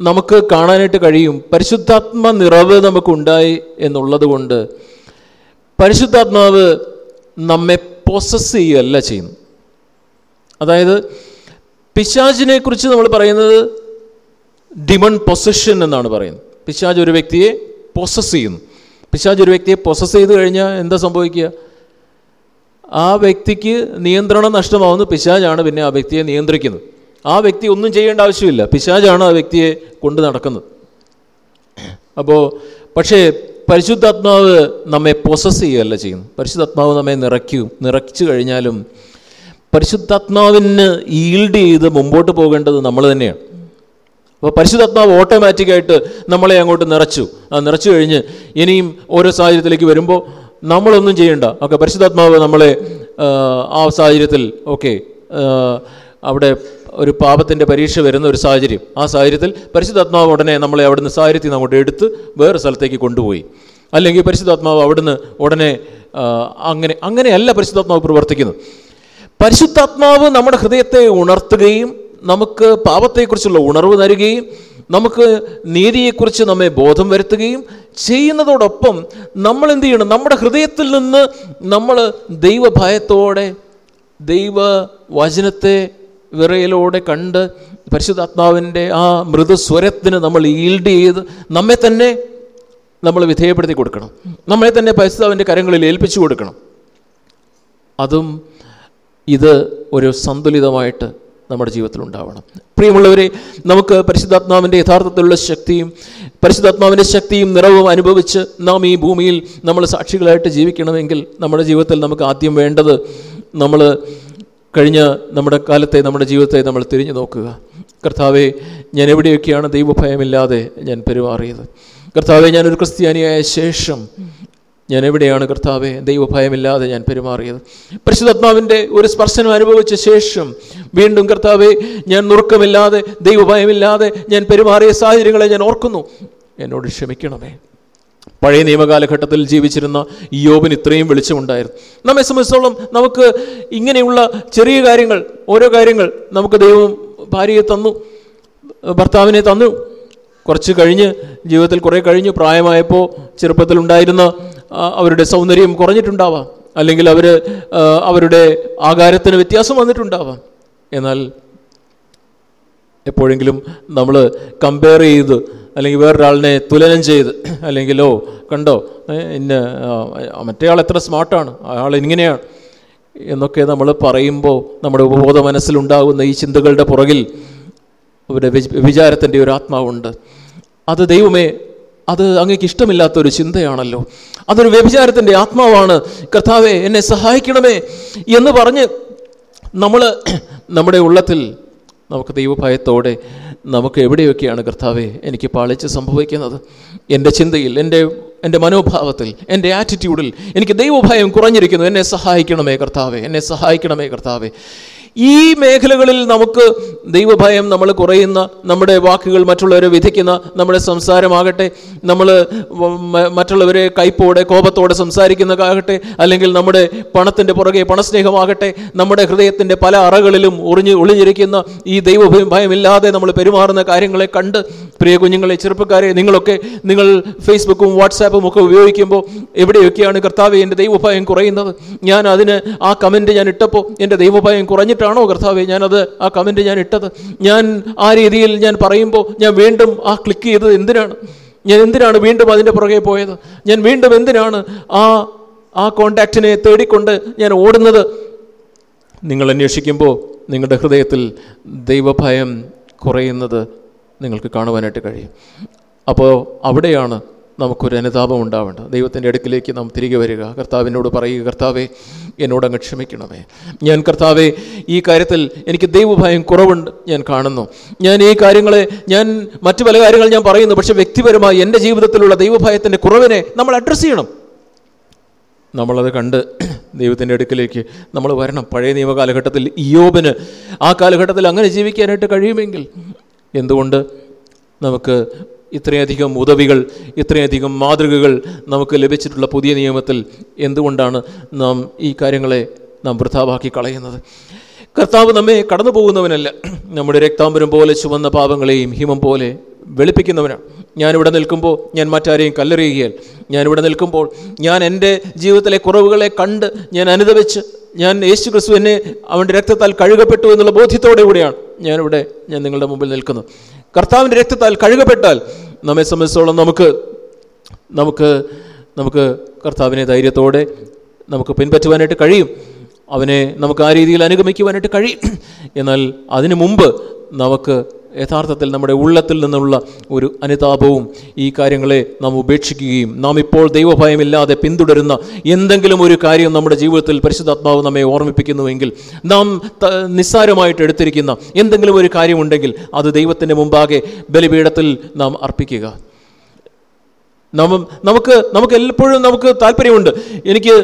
നമുക്ക് കാണാനായിട്ട് കഴിയും പരിശുദ്ധാത്മ നിറവ് നമുക്കുണ്ടായി എന്നുള്ളത് കൊണ്ട് പരിശുദ്ധാത്മാവ് നമ്മെ പൊസസ് ചെയ്യുകയല്ല ചെയ്യുന്നു അതായത് പിശാജിനെക്കുറിച്ച് നമ്മൾ പറയുന്നത് ഡിമൺ പൊസഷൻ എന്നാണ് പറയുന്നത്. പിശാജ് ഒരു വ്യക്തിയെ പൊസസ് ചെയ്യുന്നു. പിശാജ് ഒരു വ്യക്തിയെ പൊസസ് ചെയ്ത് കഴിഞ്ഞാൽ എന്താ സംഭവിക്കുക? ആ വ്യക്തിക്ക് നിയന്ത്രണം നഷ്ടമാവുന്നു. പിശാജാണ് പിന്നെ ആ വ്യക്തിയെ നിയന്ത്രിക്കുന്നത്. ആ വ്യക്തി ഒന്നും ചെയ്യേണ്ട ആവശ്യമില്ല. പിശാജാണ് ആ വ്യക്തിയെ കൊണ്ട് നടക്കുന്നത്. അപ്പോൾ പക്ഷേ പരിശുദ്ധാത്മാവ് നമ്മെ പൊസസ് ചെയ്യുകയല്ല ചെയ്യുന്നു. പരിശുദ്ധാത്മാവ് നമ്മെ നിറയ്ക്കും നിറച്ചു കഴിഞ്ഞാലും പരിശുദ്ധാത്മാവിന് ഈൽഡ് ചെയ്ത് മുമ്പോട്ട് പോകേണ്ടത് നമ്മൾ തന്നെയാണ്. അപ്പോൾ പരിശുദ്ധാത്മാവ് ഓട്ടോമാറ്റിക്കായിട്ട് നമ്മളെ അങ്ങോട്ട് നിറച്ചു. ആ നിറച്ചു കഴിഞ്ഞ് ഇനിയും ഓരോ സാഹചര്യത്തിലേക്ക് വരുമ്പോൾ നമ്മളൊന്നും ചെയ്യണ്ട. ഓക്കെ പരിശുദ്ധാത്മാവ് നമ്മളെ ആ, സാഹചര്യത്തിൽ ഓക്കെ അവിടെ ഒരു പാപത്തിന്റെ പരീക്ഷ വരുന്ന ഒരു സാഹചര്യം. ആ സാഹചര്യത്തിൽ പരിശുദ്ധാത്മാവ് ഉടനെ നമ്മളെ അവിടുന്ന് സാഹചര്യത്തിൽ അങ്ങോട്ട് എടുത്ത് വേറെ സ്ഥലത്തേക്ക് കൊണ്ടുപോയി. അല്ലെങ്കിൽ പരിശുദ്ധാത്മാവ് അവിടുന്ന് ഉടനെ അങ്ങനെ അങ്ങനെയല്ല പരിശുദ്ധാത്മാവ് പ്രവർത്തിക്കുന്നത്. പരിശുദ്ധാത്മാവ് നമ്മുടെ ഹൃദയത്തെ ഉണർത്തുകയും നമുക്ക് പാപത്തെക്കുറിച്ചുള്ള ഉണർവ് നൽകുകയും നമുക്ക് നീതിയെക്കുറിച്ച് നമ്മെ ബോധം വരുത്തുകയും ചെയ്യുന്നതോടൊപ്പം നമ്മൾ എന്ത് ചെയ്യണം? നമ്മുടെ ഹൃദയത്തിൽ നിന്ന് നമ്മൾ ദൈവഭയത്തോടെ ദൈവ വചനത്തെ വിറയലോടെ കണ്ട് പരിശുദ്ധാത്മാവിന്റെ ആ മൃദുസ്വരത്തിന് നമ്മൾ ഈൽഡ് ചെയ്ത് നമ്മെ തന്നെ നമ്മൾ വിധേയപ്പെടുത്തി കൊടുക്കണം. നമ്മളെ തന്നെ പരിശുദ്ധാവിന്റെ കരങ്ങളിൽ ഏൽപ്പിച്ചു കൊടുക്കണം. അതും ഇത് ഒരു സന്തുലിതമായിട്ട് നമ്മുടെ ജീവിതത്തിൽ ഉണ്ടാവണം പ്രിയമുള്ളവരെ നമുക്ക് പരിശുദ്ധാത്മാവിന്റെ യഥാർത്ഥത്തിലുള്ള ശക്തിയും പരിശുദ്ധാത്മാവിന്റെ ശക്തിയും നിറവും അനുഭവിച്ച് നാം ഈ ഭൂമിയിൽ നമ്മൾ സാക്ഷികളായിട്ട് ജീവിക്കണമെങ്കിൽ നമ്മുടെ ജീവിതത്തിൽ നമുക്ക് ആദ്യം വേണ്ടത് നമ്മൾ കഴിഞ്ഞ നമ്മുടെ കാലത്തെ നമ്മുടെ ജീവിതത്തെ നമ്മൾ തിരിഞ്ഞു നോക്കുക. കർത്താവെ ഞാൻ എവിടെയൊക്കെയാണ് ദൈവഭയമില്ലാതെ ഞാൻ പെരുമാറിയത്? കർത്താവെ ഞാനൊരു ക്രിസ്ത്യാനിയായ ശേഷം ഞാൻ എവിടെയാണ് കർത്താവെ? ദൈവഭയമില്ലാതെ ഞാൻ പെരുമാറിയത്. പരിശുദ്ധാത്മാവിന്റെ ഒരു സ്പർശനം അനുഭവിച്ച ശേഷം വീണ്ടും കർത്താവെ ഞാൻ നുറുക്കമില്ലാതെ ദൈവഭയമില്ലാതെ ഞാൻ പെരുമാറിയ സാഹചര്യങ്ങളെ ഞാൻ ഓർക്കുന്നു. എന്നോട് ക്ഷമിക്കണമേ. പഴയ നിയമകാലഘട്ടത്തിൽ ജീവിച്ചിരുന്ന യോബിന് ഇത്രയും വെളിച്ചമുണ്ടായിരുന്നു. നമ്മെ സംബന്ധിച്ചോളം നമുക്ക് ഇങ്ങനെയുള്ള ചെറിയ കാര്യങ്ങൾ ഓരോ കാര്യങ്ങൾ നമുക്ക് ദൈവം ഭാര്യയെ തന്നു ഭർത്താവിനെ തന്നു. കുറച്ച് കഴിഞ്ഞ് ജീവിതത്തിൽ കുറേ കഴിഞ്ഞ് പ്രായമായപ്പോൾ ചെറുപ്പത്തിലുണ്ടായിരുന്ന അവരുടെ സൗന്ദര്യം കുറഞ്ഞിട്ടുണ്ടാവാം. അല്ലെങ്കിൽ അവർ അവരുടെ ആകാരത്തിന് വ്യത്യാസം വന്നിട്ടുണ്ടാവാം. എന്നാൽ എപ്പോഴെങ്കിലും നമ്മൾ കമ്പയർ ചെയ്ത് അല്ലെങ്കിൽ വേറൊരാളിനെ തുലനം ചെയ്ത് അല്ലെങ്കിലോ കണ്ടോ ഇന്ന് മറ്റേ ആൾ എത്ര സ്മാർട്ടാണ് അയാൾ ഇങ്ങനെയാണ് എന്നൊക്കെ നമ്മൾ പറയുമ്പോൾ നമ്മുടെ ഉപബോധ മനസ്സിലുണ്ടാകുന്ന ഈ ചിന്തകളുടെ പുറകിൽ അവരുടെ വിച- വിചാരത്തിന്റെ ഒരു ആത്മാവുണ്ട്. അത് ദൈവമേ അത് അങ്ങേക്ക് ഇഷ്ടമില്ലാത്ത ഒരു ചിന്തയാണല്ലോ. അതൊരു വ്യഭിചാരത്തിന്റെ ആത്മാവാണ്. കർത്താവെ എന്നെ സഹായിക്കണമേ എന്ന് പറഞ്ഞ് നമ്മൾ നമ്മുടെ ഉള്ളത്തിൽ നമുക്ക് ദൈവഭയത്തോടെ നമുക്ക് എവിടെയൊക്കെയാണ് കർത്താവെ എനിക്ക് പാളിച്ച് സംഭവിക്കുന്നത്? എന്റെ ചിന്തയിൽ എന്റെ എന്റെ മനോഭാവത്തിൽ എന്റെ ആറ്റിറ്റ്യൂഡിൽ എനിക്ക് ദൈവഭയം കുറഞ്ഞിരിക്കുന്നു. എന്നെ സഹായിക്കണമേ കർത്താവെ എന്നെ സഹായിക്കണമേ കർത്താവെ. ഈ മേഖലകളിൽ നമുക്ക് ദൈവഭയം നമ്മൾ കുറയുന്ന നമ്മുടെ വാക്കുകൾ മറ്റുള്ളവരെ വിധിക്കുന്ന നമ്മുടെ സംസാരമാകട്ടെ നമ്മൾ മറ്റുള്ളവരെ കയ്പോടെ കോപത്തോടെ സംസാരിക്കുന്നതാകട്ടെ അല്ലെങ്കിൽ നമ്മുടെ പണത്തിന്റെ പുറകെ പണസ്നേഹമാകട്ടെ നമ്മുടെ ഹൃദയത്തിന്റെ പല അറകളിലും ഒളിഞ്ഞ് ഒളിഞ്ഞിരിക്കുന്ന ഈ ദൈവഭയം ഭയമില്ലാതെ നമ്മൾ പെരുമാറുന്ന കാര്യങ്ങളെ കണ്ട് പ്രിയ കുഞ്ഞുങ്ങളെ ചെറുപ്പക്കാരെ നിങ്ങളൊക്കെ നിങ്ങൾ ഫേസ്ബുക്കും വാട്സാപ്പും ഒക്കെ ഉപയോഗിക്കുമ്പോൾ എവിടെയൊക്കെയാണ് കർത്താവ് എന്റെ ദൈവഭയം കുറയുന്നത്? ഞാൻ അതിന് ആ കമന്റ് ഞാൻ ഇട്ടപ്പോൾ എന്റെ ദൈവഭയം കുറഞ്ഞിട്ടാണോ കർത്താവെ ഞാനത് ആ കമന്റ് ഞാൻ ഇട്ടത്? ഞാൻ ആ രീതിയിൽ ഞാൻ പറയുമ്പോൾ ഞാൻ വീണ്ടും ആ ക്ലിക്ക് ചെയ്തത് എന്തിനാണ്? ഞാൻ എന്തിനാണ് വീണ്ടും അതിന്റെ പുറകെ പോയത്? ഞാൻ വീണ്ടും എന്തിനാണ് ആ ആ കോണ്ടാക്റ്റിനെ തേടിക്കൊണ്ട് ഞാൻ ഓടുന്നത്? നിങ്ങൾ അന്വേഷിക്കുമ്പോൾ നിങ്ങളുടെ ഹൃദയത്തിൽ ദൈവഭയം കുറയുന്നത് നിങ്ങൾക്ക് കാണുവാനായിട്ട് കഴിയും. അപ്പോൾ അവിടെയാണ് നമുക്കൊരു അനുതാപം ഉണ്ടാവേണ്ട. ദൈവത്തിന്റെ അടുക്കിലേക്ക് നാം തിരികെ വരിക. കർത്താവിനോട് പറയുക കർത്താവെ എന്നോട് അങ്ങ് ക്ഷമിക്കണമേ. ഞാൻ കർത്താവെ ഈ കാര്യത്തിൽ എനിക്ക് ദൈവഭയം കുറവുണ്ട്. ഞാൻ കാണുന്നു. ഞാൻ ഈ കാര്യങ്ങളെ ഞാൻ മറ്റു പല കാര്യങ്ങൾ ഞാൻ പറയുന്നു. പക്ഷേ വ്യക്തിപരമായി എന്റെ ജീവിതത്തിലുള്ള ദൈവഭയത്തിന്റെ കുറവിനെ നമ്മൾ അഡ്രസ്സ് ചെയ്യണം. നമ്മളത് കണ്ട് ദൈവത്തിന്റെ അടുക്കിലേക്ക് നമ്മൾ വരണം. പഴയ നിയമകാലഘട്ടത്തിൽ ഇയോബിന് ആ കാലഘട്ടത്തിൽ അങ്ങനെ ജീവിക്കാനായിട്ട് കഴിയുമെങ്കിൽ എന്തുകൊണ്ട് നമുക്ക് ഇത്രയധികം ഉദവികൾ ഇത്രയധികം മാതൃകകൾ നമുക്ക് ലഭിച്ചിട്ടുള്ള പുതിയ നിയമത്തിൽ എന്തുകൊണ്ടാണ് നാം ഈ കാര്യങ്ങളെ നാം വൃഥാവാക്കി കളയുന്നത്? കർത്താവ് നമ്മെ കടന്നു പോകുന്നവനല്ല നമ്മുടെ രക്താംബരം പോലെ ചുവന്ന പാപങ്ങളെയും ഹിമം പോലെ വെളുപ്പിക്കുന്നവനാണ്. ഞാനിവിടെ നിൽക്കുമ്പോൾ ഞാൻ മറ്റാരെയും കല്ലെറിയുകയാൽ ഞാനിവിടെ നിൽക്കുമ്പോൾ ഞാൻ എന്റെ ജീവിതത്തിലെ കുറവുകളെ കണ്ട് ഞാൻ അനുദവിച്ച് ഞാൻ യേശു ക്രിസ്തു എന്നെ അവന്റെ രക്തത്താൽ കഴുകപ്പെട്ടു എന്നുള്ള ബോധ്യത്തോടെ കൂടിയാണ് ഞാനിവിടെ ഞാൻ നിങ്ങളുടെ മുമ്പിൽ നിൽക്കുന്നത്. കർത്താവിന്റെ രക്തത്താൽ കഴുകപ്പെട്ടാൽ നമ്മെ സംബന്ധിച്ചോളം നമുക്ക് നമുക്ക് നമുക്ക് കർത്താവിനെ ധൈര്യത്തോടെ നമുക്ക് പിൻപറ്റുവാനായിട്ട് കഴിയും. അവനെ നമുക്ക് ആ രീതിയിൽ അനുഗമിക്കുവാനായിട്ട് കഴിയും. എന്നാൽ അതിനു മുമ്പ് നമുക്ക് യഥാർത്ഥത്തിൽ നമ്മുടെ ഉള്ളത്തിൽ നിന്നുള്ള ഒരു അനുതാപവും ഈ കാര്യങ്ങളെ നാം ഉപേക്ഷിക്കുകയും നാം ഇപ്പോൾ ദൈവഭയമില്ലാതെ പിന്തുടരുന്ന എന്തെങ്കിലും ഒരു കാര്യം നമ്മുടെ ജീവിതത്തിൽ പരിശുദ്ധാത്മാവ് നമ്മെ ഓർമ്മിപ്പിക്കുന്നുവെങ്കിൽ നാം നിസ്സാരമായിട്ട് എടുത്തിരിക്കുന്ന എന്തെങ്കിലും ഒരു കാര്യമുണ്ടെങ്കിൽ അത് ദൈവത്തിന്റെ മുമ്പാകെ ബലിപീഠത്തിൽ നാം അർപ്പിക്കുക. നാം നമുക്ക് നമുക്ക് എപ്പോഴും നമുക്ക് താല്പര്യമുണ്ട്. എനിക്ക്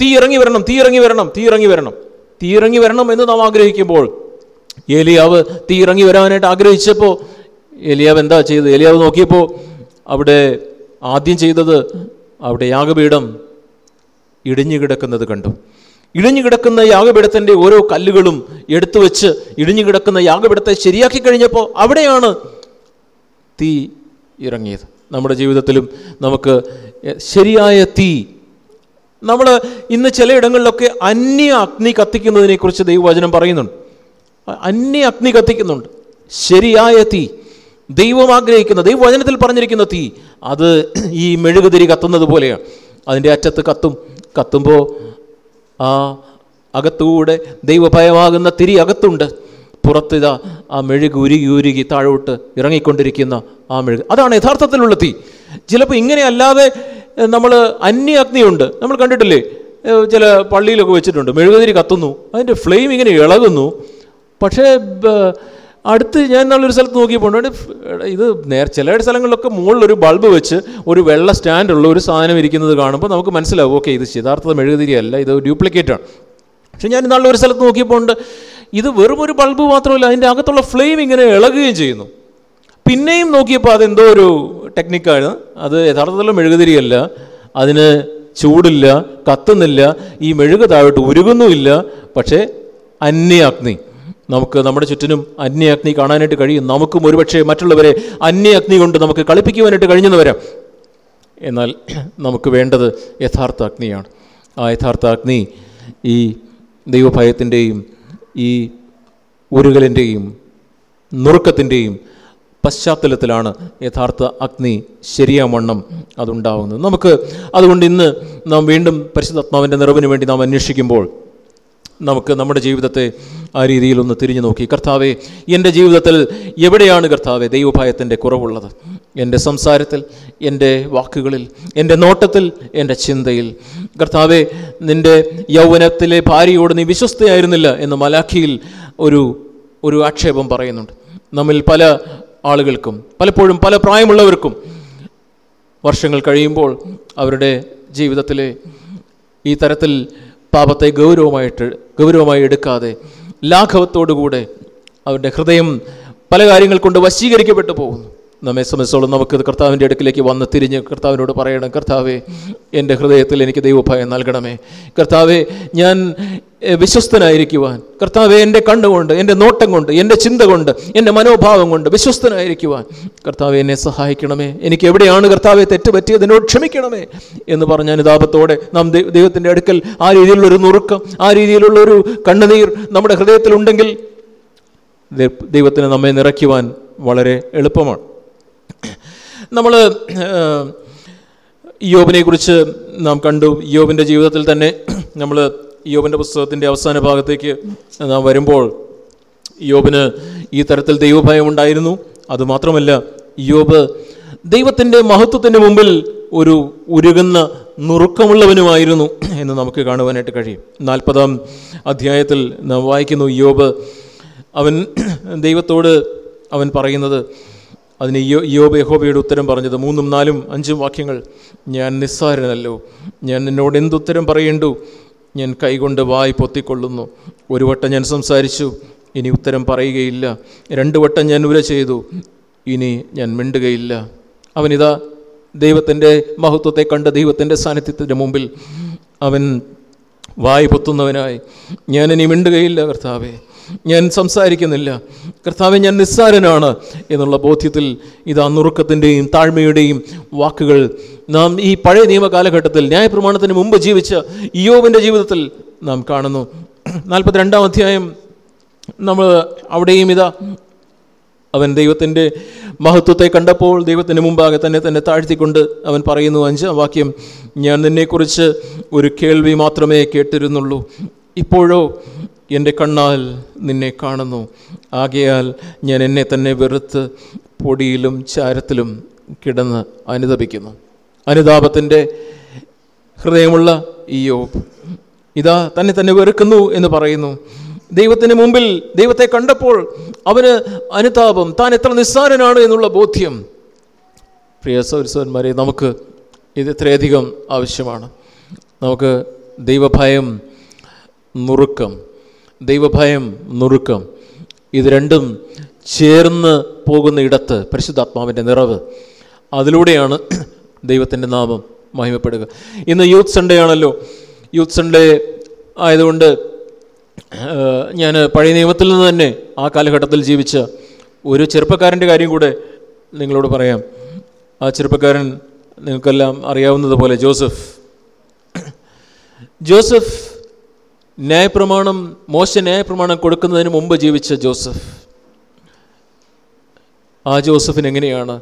തീ ഇറങ്ങി വരണം തീ ഇറങ്ങി വരണം തീ ഇറങ്ങി വരണം. തീ ഇറങ്ങി വരണം എന്ന് നാം ആഗ്രഹിക്കുമ്പോൾ ഏലിയാവ് തീ ഇറങ്ങി വരാനായിട്ട് ആഗ്രഹിച്ചപ്പോൾ ഏലിയാവ് എന്താ ചെയ്തത്? ഏലിയാവ് നോക്കിയപ്പോൾ അവിടെ ആദ്യം ചെയ്തത് അവിടെ യാഗപീഠം ഇടിഞ്ഞു കിടക്കുന്നത് കണ്ടു. ഇടിഞ്ഞു കിടക്കുന്ന യാഗപീഠത്തിന്റെ ഓരോ കല്ലുകളും എടുത്തു വെച്ച് ഇടിഞ്ഞു കിടക്കുന്ന യാഗപീഠത്തെ ശരിയാക്കി കഴിഞ്ഞപ്പോൾ അവിടെയാണ് തീ ഇറങ്ങിയത്. നമ്മുടെ ജീവിതത്തിലും നമുക്ക് ശരിയായ തീ. നമ്മൾ ഇന്ന് ചിലയിടങ്ങളിലൊക്കെ അന്യ അഗ്നി കത്തിക്കുന്നതിനെക്കുറിച്ച് ദൈവവചനം പറയുന്നുണ്ട്. അന്യ അഗ്നി കത്തിക്കുന്നുണ്ട്. ശരിയായ തീ. ദൈവം ആഗ്രഹിക്കുന്ന ദൈവവചനത്തിൽ പറഞ്ഞിരിക്കുന്ന തീ അത് ഈ മെഴുകുതിരി കത്തുന്നത് പോലെയാണ്. അതിന്റെ അറ്റത്ത് കത്തും കത്തുമ്പോൾ ആ അകത്തുകൂടെ ദൈവഭയമാകുന്ന തിരി അകത്തുണ്ട്. പുറത്തിതാ ആ മെഴുക് ഉരുകി ഉരുകി താഴോട്ട് ഇറങ്ങിക്കൊണ്ടിരിക്കുന്ന ആ മെഴുക്. അതാണ് യഥാർത്ഥത്തിലുള്ള തീ. ചിലപ്പോൾ ഇങ്ങനെ അല്ലാതെ നമ്മൾ അന്യ അഗ്നിയുണ്ട് നമ്മൾ കണ്ടിട്ടില്ലേ? ചില പള്ളിയിലൊക്കെ വെച്ചിട്ടുണ്ട്. മെഴുകുതിരി കത്തുന്നു. അതിന്റെ ഫ്ലെയിം ഇങ്ങനെ ഇളകുന്നു. പക്ഷേ അടുത്ത് ഞാൻ നല്ലൊരു സ്ഥലത്ത് നോക്കിയപ്പോൾ ഇത് നേർ ചില സ്ഥലങ്ങളിലൊക്കെ മുകളിൽ ഒരു ബൾബ് വെച്ച് ഒരു വെള്ള സ്റ്റാൻഡുള്ള ഒരു സാധനം ഇരിക്കുന്നത് കാണുമ്പോൾ നമുക്ക് മനസ്സിലാവും. ഓക്കെ ഇത് യഥാർത്ഥ മെഴുകുതിരി അല്ല ഇത് ഡ്യൂപ്ലിക്കേറ്റാണ്. പക്ഷേ ഞാൻ നല്ലൊരു ഒരു സ്ഥലത്ത് നോക്കിയപ്പോൾ ഇത് വെറും ഒരു ബൾബ് മാത്രമല്ല അതിന്റെ അകത്തുള്ള ഫ്ലെയിം ഇങ്ങനെ ഇളകുകയും ചെയ്യുന്നു. പിന്നെയും നോക്കിയപ്പോൾ അതെന്തോ ഒരു ടെക്നിക്കാണ് അത് യഥാർത്ഥത്തിലുള്ള മെഴുകുതിരിയല്ല അതിന് ചൂടില്ല കത്തുന്നില്ല ഈ മെഴുക് താഴോട്ട് ഉരുകുന്നുമില്ല. പക്ഷേ അന്യാഗ്നി നമുക്ക് നമ്മുടെ ചുറ്റിനും അന്യാഗ്നി കാണാനായിട്ട് കഴിയും. നമുക്കും ഒരുപക്ഷെ മറ്റുള്ളവരെ അന്യാഗ്നി കൊണ്ട് നമുക്ക് കളിപ്പിക്കുവാനായിട്ട് കഴിഞ്ഞെന്ന് വരാം. എന്നാൽ നമുക്ക് വേണ്ടത് യഥാർത്ഥ അഗ്നിയാണ്. ആ യഥാർത്ഥ അഗ്നി ഈ ദൈവഭയത്തിന്റെയും ഈ ഉരുകലിന്റെയും നുറുക്കത്തിന്റെയും പശ്ചാത്തലത്തിലാണ് യഥാർത്ഥ അഗ്നി ശരിയാവണ്ണം അതുണ്ടാകുന്നത് നമുക്ക് അതുകൊണ്ട് ഇന്ന് നാം വീണ്ടും പരിശുദ്ധാത്മാവിന്റെ നിറവിന് വേണ്ടി നാം അന്വേഷിക്കുമ്പോൾ നമുക്ക് നമ്മുടെ ജീവിതത്തെ ആ രീതിയിലൊന്ന് തിരിഞ്ഞു നോക്കി. കർത്താവെ എന്റെ ജീവിതത്തിൽ എവിടെയാണ് കർത്താവെ ദൈവഭയത്തിന്റെ കുറവുള്ളത്? എന്റെ സംസാരത്തിൽ എന്റെ വാക്കുകളിൽ എന്റെ നോട്ടത്തിൽ എന്റെ ചിന്തയിൽ. കർത്താവെ നിന്റെ യൗവനത്തിലെ ഭാര്യയോട് നീ വിശ്വസ്തയായിരുന്നില്ല എന്ന് മലാഖിയിൽ ഒരു ഒരു ആക്ഷേപം പറയുന്നുണ്ട്. നമ്മിൽ പല ആളുകൾക്കും പലപ്പോഴും പല പ്രായമുള്ളവർക്കും വർഷങ്ങൾ കഴിയുമ്പോൾ അവരുടെ ജീവിതത്തിലെ ഈ തരത്തിൽ പാപത്തെ ഗൗരവമായിട്ട് ഗൗരവമായി എടുക്കാതെ ലാഘവത്തോടുകൂടെ അവരുടെ ഹൃദയം പല കാര്യങ്ങൾ കൊണ്ട് വശീകരിക്കപ്പെട്ടു പോകുന്നു. നമ്മെ സംബന്ധിച്ചോളം നമുക്ക് കർത്താവിന്റെ അടുക്കിലേക്ക് വന്ന് തിരിഞ്ഞ് കർത്താവിനോട് പറയണം കർത്താവെ എന്റെ ഹൃദയത്തിൽ എനിക്ക് ദൈവഭയം നൽകണമേ. കർത്താവെ ഞാൻ വിശ്വസ്തനായിരിക്കുവാൻ. കർത്താവെ എന്റെ കണ്ണുകൊണ്ട് എന്റെ നോട്ടം കൊണ്ട് എന്റെ ചിന്ത കൊണ്ട് എന്റെ മനോഭാവം കൊണ്ട് വിശ്വസ്തനായിരിക്കുവാൻ. കർത്താവെ എന്നെ സഹായിക്കണമേ. എനിക്ക് എവിടെയാണ് കർത്താവെ തെറ്റ് പറ്റിയതിനോട് ക്ഷമിക്കണമേ. എന്ന് പറഞ്ഞ അനുതാപത്തോടെ നാം ദൈവത്തിന്റെ അടുക്കൽ ആ രീതിയിലുള്ളൊരു നുറുക്കം ആ രീതിയിലുള്ളൊരു കണ്ണുനീർ നമ്മുടെ ഹൃദയത്തിലുണ്ടെങ്കിൽ ദൈവത്തിന് നമ്മെ നിറയ്ക്കുവാൻ വളരെ എളുപ്പമാണ്. നമ്മൾ യോബിനെക്കുറിച്ച് നാം കണ്ടു. യോബിന്റെ ജീവിതത്തിൽ തന്നെ നമ്മൾ യോബിന്റെ പുസ്തകത്തിന്റെ അവസാന ഭാഗത്തേക്ക് നാം വരുമ്പോൾ യോബിന് ഈ തരത്തിൽ ദൈവഭയം ഉണ്ടായിരുന്നു. അതുമാത്രമല്ല യോബ് ദൈവത്തിന്റെ മഹത്വത്തിന്റെ മുമ്പിൽ ഒരു ഉരുകുന്ന നുറുക്കമുള്ളവനുമായിരുന്നു എന്ന് നമുക്ക് കാണുവാനായിട്ട് കഴിയും. നാൽപ്പതാം അധ്യായത്തിൽ നാം വായിക്കുന്നു യോബ് അവൻ ദൈവത്തോട് അവൻ പറയുന്നത് അതിന് യോ യോബ് യഹോബയുടെ ഉത്തരം പറഞ്ഞത് മൂന്നും നാലും അഞ്ചും വാക്യങ്ങൾ ഞാൻ നിസ്സാരനല്ലോ. ഞാൻ നിന്നോട് എന്തുത്തരം പറയേണ്ടു? ഞാൻ കൈകൊണ്ട് വായി പൊത്തിക്കൊള്ളുന്നു. ഒരു വട്ടം ഞാൻ സംസാരിച്ചു ഇനി ഉത്തരം പറയുകയില്ല. രണ്ട് വട്ടം ഞാൻ ഉര ചെയ്തു ഇനി ഞാൻ മിണ്ടുകയില്ല. അവനിതാ ദൈവത്തിന്റെ മഹത്വത്തെ കണ്ട ദൈവത്തിന്റെ സാന്നിധ്യത്തിന്റെ മുമ്പിൽ അവൻ വായി പൊത്തുന്നവനായി. ഞാനിനി മിണ്ടുകയില്ല കർത്താവേ. ഞാൻ സംസാരിക്കുന്നില്ല. കർത്താവ് ഞാൻ നിസ്സാരനാണ് എന്നുള്ള ബോധ്യത്തിൽ ഇതാ നുറുക്കത്തിന്റെയും താഴ്മയുടെയും വാക്കുകൾ. നാം ഈ പഴയ നിയമ കാലഘട്ടത്തിൽ ന്യായപ്രമാണത്തിന് മുമ്പ് ജീവിച്ച ഇയോവിന്റെ ജീവിതത്തിൽ നാം കാണുന്നു. നാൽപ്പത്തിരണ്ടാം അധ്യായം നമ്മൾ അവിടെയും ഇതാ അവൻ ദൈവത്തിന്റെ മഹത്വത്തെ കണ്ടപ്പോൾ ദൈവത്തിന് മുമ്പാകെ തന്നെ തന്നെ താഴ്ത്തിക്കൊണ്ട് അവൻ പറയുന്നു അഞ്ചാം വാക്യം ഞാൻ നിന്നെക്കുറിച്ച് ഒരു കേൾവി മാത്രമേ കേട്ടിരുന്നുള്ളൂ. ഇപ്പോഴോ എന്റെ കണ്ണാൽ നിന്നെ കാണുന്നു. ആകയാൽ ഞാൻ എന്നെ തന്നെ വെറുത്ത് പൊടിയിലും ചാരത്തിലും കിടന്ന് അനുതപിക്കുന്നു അനുതാപത്തിന്റെ ഹൃദയമുള്ള ഈ യോബ് ഇതാ തന്നെ തന്നെ വെറുക്കുന്നു എന്ന് പറയുന്നു. ദൈവത്തിന് മുമ്പിൽ ദൈവത്തെ കണ്ടപ്പോൾ അവന് അനുതാപം താൻ എത്ര നിസ്സാരനാണ് എന്നുള്ള ബോധ്യം. പ്രിയ സൗരസവന്മാരെ നമുക്ക് ഇത് ഇത്രയധികം ആവശ്യമാണ്. നമുക്ക് ദൈവഭയം നുറുക്കം. ദൈവഭയം നുറുക്കം. ഇത് രണ്ടും ചേർന്ന് പോകുന്ന ഇടത്ത് പരിശുദ്ധാത്മാവിന്റെ നിറവ്. അതിലൂടെയാണ് ദൈവത്തിന്റെ നാമം മഹിമപ്പെടുക. ഇന്ന് യൂത്ത് സൺഡേ ആണല്ലോ. യൂത്ത് സൺഡേ ആയതുകൊണ്ട് ഞാൻ പഴയ നിയമത്തിൽ നിന്ന് തന്നെ ആ കാലഘട്ടത്തിൽ ജീവിച്ച ഒരു ചെറുപ്പക്കാരന്റെ കാര്യം കൂടെ നിങ്ങളോട് പറയാം. ആ ചെറുപ്പക്കാരൻ നിങ്ങൾക്കെല്ലാം അറിയാവുന്നതുപോലെ ജോസഫ്. ജോസഫ് ന്യായപ്രമാണം മോശ ന്യായപ്രമാണം കൊടുക്കുന്നതിന് മുമ്പ് ജീവിച്ച ജോസഫ്. ആ ജോസഫിന് എങ്ങനെയാണ്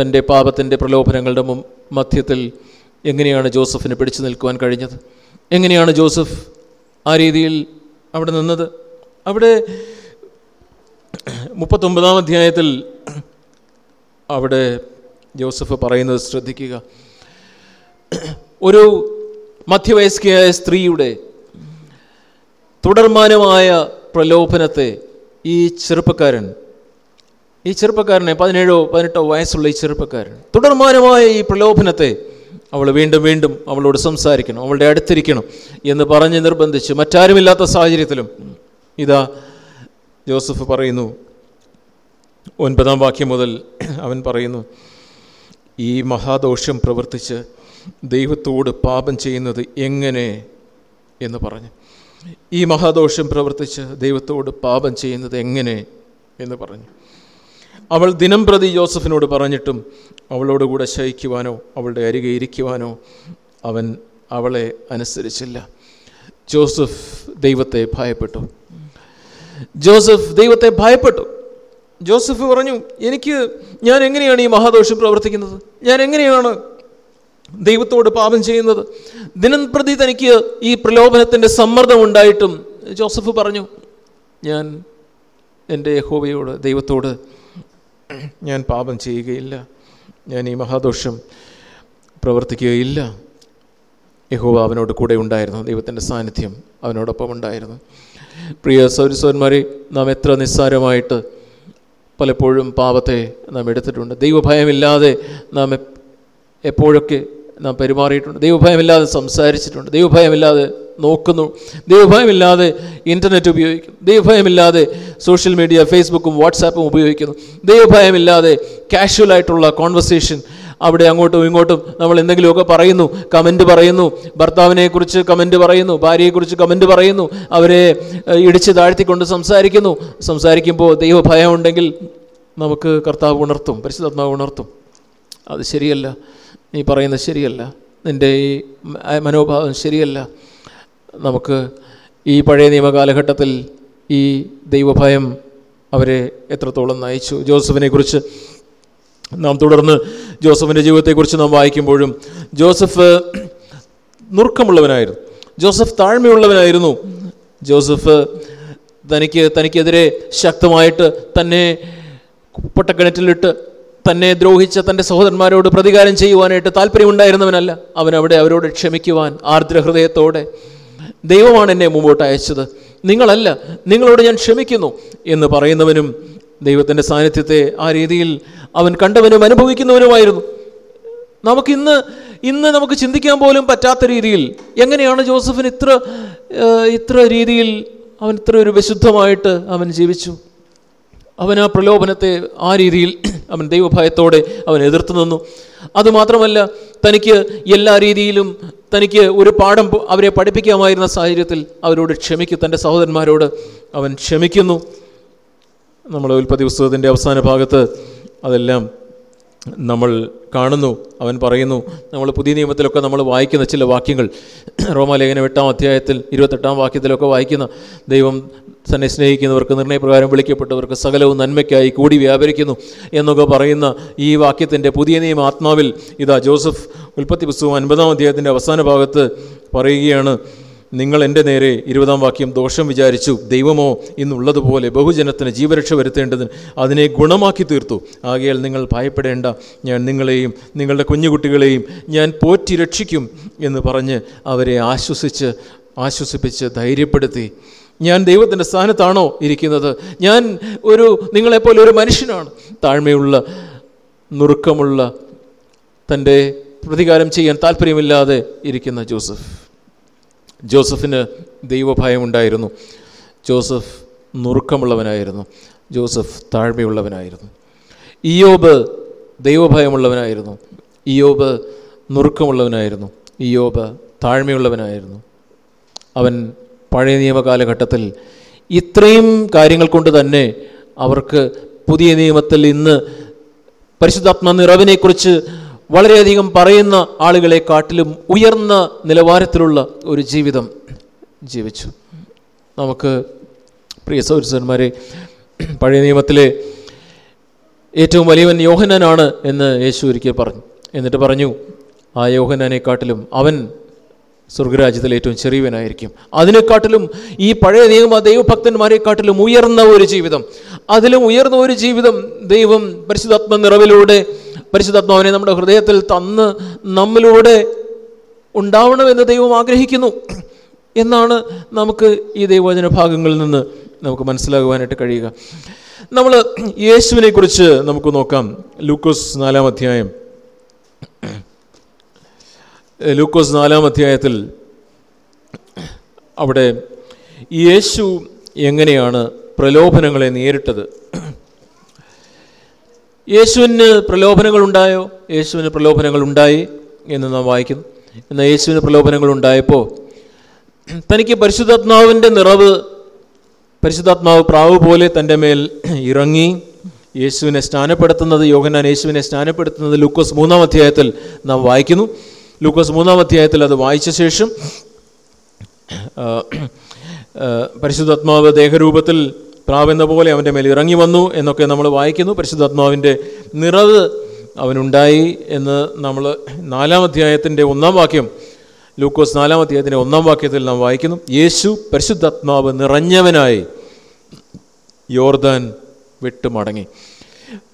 തന്റെ പാപത്തിന്റെ പ്രലോഭനങ്ങളുടെ മധ്യത്തിൽ എങ്ങനെയാണ് ജോസഫിന് പിടിച്ചു നിൽക്കുവാൻ കഴിഞ്ഞത്? എങ്ങനെയാണ് ജോസഫ് ആ രീതിയിൽ അവിടെ നിന്നത്? അവിടെ മുപ്പത്തൊമ്പതാം അധ്യായത്തിൽ അവിടെ ജോസഫ് പറയുന്നത് ശ്രദ്ധിക്കുക. ഒരു മധ്യവയസ്കയായ സ്ത്രീയുടെ തുടർമാനമായ പ്രലോഭനത്തെ ഈ ചെറുപ്പക്കാരൻ ഈ ചെറുപ്പക്കാരനെ പതിനേഴോ പതിനെട്ടോ വയസ്സുള്ള ഈ ചെറുപ്പക്കാരൻ തുടർമാനമായ ഈ പ്രലോഭനത്തെ അവൾ വീണ്ടും വീണ്ടും അവളോട് സംസാരിക്കണം അവളുടെ അടുത്തിരിക്കണം എന്ന് പറഞ്ഞ് നിർബന്ധിച്ച് മറ്റാരുമില്ലാത്ത സാഹചര്യത്തിലും ഇതാ ജോസഫ് പറയുന്നു. ഒൻപതാം വാക്യം മുതൽ അവൻ പറയുന്നു ഈ മഹാദോഷം പ്രവർത്തിച്ച് ദൈവത്തോട് പാപം ചെയ്യുന്നത് എങ്ങനെ? എന്ന് പറഞ്ഞു. ഈ മഹാദോഷം പ്രവർത്തിച്ച് ദൈവത്തോട് പാപം ചെയ്യുന്നത് എങ്ങനെ എന്ന് പറഞ്ഞു. അവൾ ദിനം പ്രതി ജോസഫിനോട് പറഞ്ഞിട്ടും അവളോട് കൂടെ ശയിക്കുവാനോ അവളുടെ അരികെ ഇരിക്കുവാനോ അവൻ അവളെ അനുസരിച്ചില്ല. ജോസഫ് ദൈവത്തെ ഭയപ്പെട്ടു. ജോസഫ് ദൈവത്തെ ഭയപ്പെട്ടു. ജോസഫ് പറഞ്ഞു എനിക്ക് ഞാൻ എങ്ങനെയാണ് ഈ മഹാദോഷം പ്രവർത്തിക്കുന്നത്? ഞാൻ എങ്ങനെയാണ് ദൈവത്തോട് പാപം ചെയ്യുന്നത്. ദിനം പ്രതി തനിക്ക് ഈ പ്രലോഭനത്തിന്റെ സമ്മർദ്ദം ഉണ്ടായിട്ടും ജോസഫ് പറഞ്ഞു ഞാൻ എന്റെ യഹോബയോട് ദൈവത്തോട് ഞാൻ പാപം ചെയ്യുകയില്ല. ഞാൻ ഈ മഹാദോഷം പ്രവർത്തിക്കുകയില്ല. യഹോബ അവനോട് കൂടെ ഉണ്ടായിരുന്നു. ദൈവത്തിന്റെ സാന്നിധ്യം അവനോടൊപ്പം ഉണ്ടായിരുന്നു. പ്രിയ സൗരസവന്മാരെ നാം എത്ര നിസ്സാരമായിട്ട് പലപ്പോഴും പാപത്തെ നാം എടുത്തിട്ടുണ്ട്. ദൈവഭയമില്ലാതെ നാം എപ്പോഴൊക്കെ നാം പെരുമാറിയിട്ടുണ്ട്. ദൈവഭയമില്ലാതെ സംസാരിച്ചിട്ടുണ്ട്. ദൈവഭയമില്ലാതെ നോക്കുന്നു. ദൈവഭയമില്ലാതെ ഇന്റർനെറ്റ് ഉപയോഗിക്കുന്നു ദൈവഭയമില്ലാതെ സോഷ്യൽ മീഡിയ ഫേസ്ബുക്കും വാട്സാപ്പും ഉപയോഗിക്കുന്നു. ദൈവഭയമില്ലാതെ കാഷ്വലായിട്ടുള്ള കോൺവെർസേഷൻ അവിടെ അങ്ങോട്ടും ഇങ്ങോട്ടും നമ്മൾ എന്തെങ്കിലുമൊക്കെ പറയുന്നു കമന്റ് പറയുന്നു ഭർത്താവിനെക്കുറിച്ച് കമന്റ് പറയുന്നു ഭാര്യയെക്കുറിച്ച് കമന്റ് പറയുന്നു അവരെ ഇടിച്ച് താഴ്ത്തിക്കൊണ്ട് സംസാരിക്കുന്നു. സംസാരിക്കുമ്പോൾ ദൈവഭയം ഉണ്ടെങ്കിൽ നമുക്ക് കർത്താവ് ഉണർത്തും പരിശുദ്ധാത്മാവ് ഉണർത്തും. അത് ശരിയല്ല. നീ പറയുന്നത് ശരിയല്ല. നിന്റെ ഈ മനോഭാവം ശരിയല്ല. നമുക്ക് ഈ പഴയ നിയമകാലഘട്ടത്തിൽ ഈ ദൈവഭയം അവരെ എത്രത്തോളം നയിച്ചു. ജോസഫിനെക്കുറിച്ച് നാം തുടർന്ന് ജോസഫിന്റെ ജീവിതത്തെക്കുറിച്ച് നാം വായിക്കുമ്പോഴും ജോസഫ് നുറുക്കമുള്ളവനായിരുന്നു ജോസഫ് താഴ്മയുള്ളവനായിരുന്നു. ജോസഫ് തനിക്ക് തനിക്കെതിരെ ശക്തമായിട്ട് തന്നെ പൊട്ടക്കിണറ്റിലിട്ട് തന്നെ ദ്രോഹിച്ച തന്റെ സഹോദരന്മാരോട് പ്രതികാരം ചെയ്യുവാനായിട്ട് താല്പര്യമുണ്ടായിരുന്നവനല്ല. അവൻ അവിടെ അവരോട് ക്ഷമിക്കുവാൻ ആർദ്രഹൃദയത്തോടെ ദൈവമാണ് എന്നെ മുമ്പോട്ട് അയച്ചത്. നിങ്ങളല്ല നിങ്ങളോട് ഞാൻ ക്ഷമിക്കുന്നു എന്ന് പറയുന്നവനും ദൈവത്തിന്റെ സാന്നിധ്യത്തെ ആ രീതിയിൽ അവൻ കണ്ടവനും അനുഭവിക്കുന്നവനുമായിരുന്നു. നമുക്കിന്ന് ഇന്ന് നമുക്ക് ചിന്തിക്കാൻ പോലും പറ്റാത്ത രീതിയിൽ എങ്ങനെയാണ് ജോസഫിന് ഇത്ര ഇത്ര രീതിയിൽ അവൻ ഇത്ര ഒരു വിശുദ്ധമായിട്ട് അവൻ ജീവിച്ചു? അവൻ ആ പ്രലോഭനത്തെ ആ രീതിയിൽ അവൻ ദൈവഭയത്തോടെ അവൻ എതിർത്തു നിന്നു. അതുമാത്രമല്ല തനിക്ക് എല്ലാ രീതിയിലും തനിക്ക് ഒരു പാഠം അവരെ പഠിപ്പിക്കാമായിരുന്ന സാഹചര്യത്തിൽ അവരോട് ക്ഷമിക്കും. തന്റെ സഹോദരന്മാരോട് അവൻ ക്ഷമിക്കുന്നു. നമ്മൾ ഉൽപ്പത്തി പുസ്തകത്തിന്റെ അവസാന ഭാഗത്ത് അതെല്ലാം നമ്മൾ കാണുന്നു അവൻ പറയുന്നു നമ്മൾ പുതിയ നിയമത്തിലൊക്കെ നമ്മൾ വായിക്കുന്ന ചില വാക്യങ്ങൾ. റോമാലേഖനം എട്ടാം അധ്യായത്തിൽ ഇരുപത്തെട്ടാം വാക്യത്തിലൊക്കെ വായിക്കുന്ന ദൈവം തന്നെ സ്നേഹിക്കുന്നവർക്ക് നിർണയപ്രകാരം വിളിക്കപ്പെട്ടവർക്ക് സകലവും നന്മയ്ക്കായി കൂടി വ്യാപരിക്കുന്നു എന്നൊക്കെ പറയുന്ന ഈ വാക്യത്തിന്റെ പുതിയ നിയമ ആത്മാവിൽ ഇതാ ജോസഫ് ഉൽപ്പത്തി പുസ്തകം അൻപതാം അധ്യായത്തിന്റെ അവസാന ഭാഗത്ത് പറയുകയാണ് നിങ്ങൾ എന്റെ നേരെ ഇരുപതാം വാക്യം ദോഷം വിചാരിച്ചു ദൈവമോ ഇന്നുള്ളതുപോലെ ബഹുജനത്തിന് ജീവരക്ഷ വരുത്തേണ്ടതിന് അതിനെ ഗുണമാക്കി തീർത്തു. ആകയാൽ നിങ്ങൾ ഭയപ്പെടേണ്ട. ഞാൻ നിങ്ങളെയും നിങ്ങളുടെ കുഞ്ഞുകുട്ടികളെയും ഞാൻ പോറ്റി രക്ഷിക്കും എന്ന് പറഞ്ഞ് അവരെ ആശ്വസിച്ച് ആശ്വസിപ്പിച്ച് ധൈര്യപ്പെടുത്തി. ഞാൻ ദൈവത്തിന്റെ സ്ഥാനത്താണോ ഇരിക്കുന്നത്? ഞാൻ ഒരു നിങ്ങളെപ്പോലെ ഒരു മനുഷ്യനാണ്. താഴ്മയുള്ള നുറുക്കമുള്ള തന്റെ പ്രതികാരം ചെയ്യാൻ താല്പര്യമില്ലാതെ ഇരിക്കുന്ന ജോസഫ്. ജോസഫിന് ദൈവഭയമുണ്ടായിരുന്നു. ജോസഫ് നുറുക്കമുള്ളവനായിരുന്നു. ജോസഫ് താഴ്മയുള്ളവനായിരുന്നു. ഇയോബ് ദൈവഭയമുള്ളവനായിരുന്നു. ഇയോബ് നുറുക്കമുള്ളവനായിരുന്നു. ഇയോബ് താഴ്മയുള്ളവനായിരുന്നു. അവൻ പഴയ നിയമ കാലഘട്ടത്തിൽ ഇത്രയും കാര്യങ്ങൾ കൊണ്ട് തന്നെ അവർക്ക് പുതിയ നിയമത്തിൽ ഇന്ന് പരിശുദ്ധാത്മ നിറവിനെക്കുറിച്ച് വളരെയധികം പറയുന്ന ആളുകളെ കാട്ടിലും ഉയർന്ന നിലവാരത്തിലുള്ള ഒരു ജീവിതം ജീവിച്ചു. നമുക്ക് പ്രിയ സൗരസന്മാരെ പഴയ നിയമത്തിലെ ഏറ്റവും വലിയവൻ യോഹനാനാണ് എന്ന് യേശു ഒരിക്കൽ പറഞ്ഞു. എന്നിട്ട് പറഞ്ഞു ആ യോഹനാനെക്കാട്ടിലും അവൻ സ്വർഗരാജ്യത്തിൽ ഏറ്റവും ചെറിയവനായിരിക്കും. അതിനെക്കാട്ടിലും ഈ പഴയ നിയമ ദൈവഭക്തന്മാരെക്കാട്ടിലും ഉയർന്ന ഒരു ജീവിതം. അതിലും ഉയർന്ന ഒരു ജീവിതം ദൈവം പരിശുദ്ധാത്മ നിറവിലൂടെ പരിശുദ്ധാത്മാവിനെ നമ്മുടെ ഹൃദയത്തിൽ തന്ന് നമ്മിലൂടെ ഉണ്ടാവണമെന്ന് ദൈവം ആഗ്രഹിക്കുന്നു. എന്നാണ് നമുക്ക് ഈ ദൈവവചന ഭാഗങ്ങളിൽ നിന്ന് നമുക്ക് മനസ്സിലാകുവാനായിട്ട് കഴിയുക. നമ്മൾ യേശുവിനെ കുറിച്ച് നമുക്ക് നോക്കാം. ലൂക്കോസ് നാലാം അധ്യായം. ലൂക്കോസ് നാലാം അധ്യായത്തിൽ അവിടെ യേശു എങ്ങനെയാണ് പ്രലോഭനങ്ങളെ നേരിട്ടത്? യേശുവിന് പ്രലോഭനങ്ങളുണ്ടായോ? യേശുവിന് പ്രലോഭനങ്ങളുണ്ടായി എന്ന് നാം വായിക്കുന്നു. എന്നാൽ യേശുവിന് പ്രലോഭനങ്ങളുണ്ടായപ്പോൾ തനിക്ക് പരിശുദ്ധാത്മാവിന്റെ നിറവ് പരിശുദ്ധാത്മാവ് പ്രാവ് പോലെ തന്റെ മേൽ ഇറങ്ങി യേശുവിനെ സ്നാനപ്പെടുത്തുന്നത് യോഗനാൻ യേശുവിനെ സ്നാനപ്പെടുത്തുന്നത് ലൂക്കോസ് മൂന്നാം അധ്യായത്തിൽ നാം വായിക്കുന്നു. ലൂക്കോസ് മൂന്നാം അധ്യായത്തിൽ അത് വായിച്ച ശേഷം പരിശുദ്ധാത്മാവ് ദേഹരൂപത്തിൽ പ്രാവെന്ന പോലെ അവന്റെ മേൽ ഇറങ്ങി വന്നു എന്നൊക്കെ നമ്മൾ വായിക്കുന്നു. പരിശുദ്ധാത്മാവിന്റെ നിറവ് അവനുണ്ടായി എന്ന് നമ്മൾ നാലാം അധ്യായത്തിന്റെ ഒന്നാം വാക്യം ലൂക്കോസ് നാലാം അധ്യായത്തിന്റെ ഒന്നാം വാക്യത്തിൽ നാം വായിക്കുന്നു. യേശു പരിശുദ്ധാത്മാവ് നിറഞ്ഞവനായി യോർദാൻ വിട്ടു മടങ്ങി.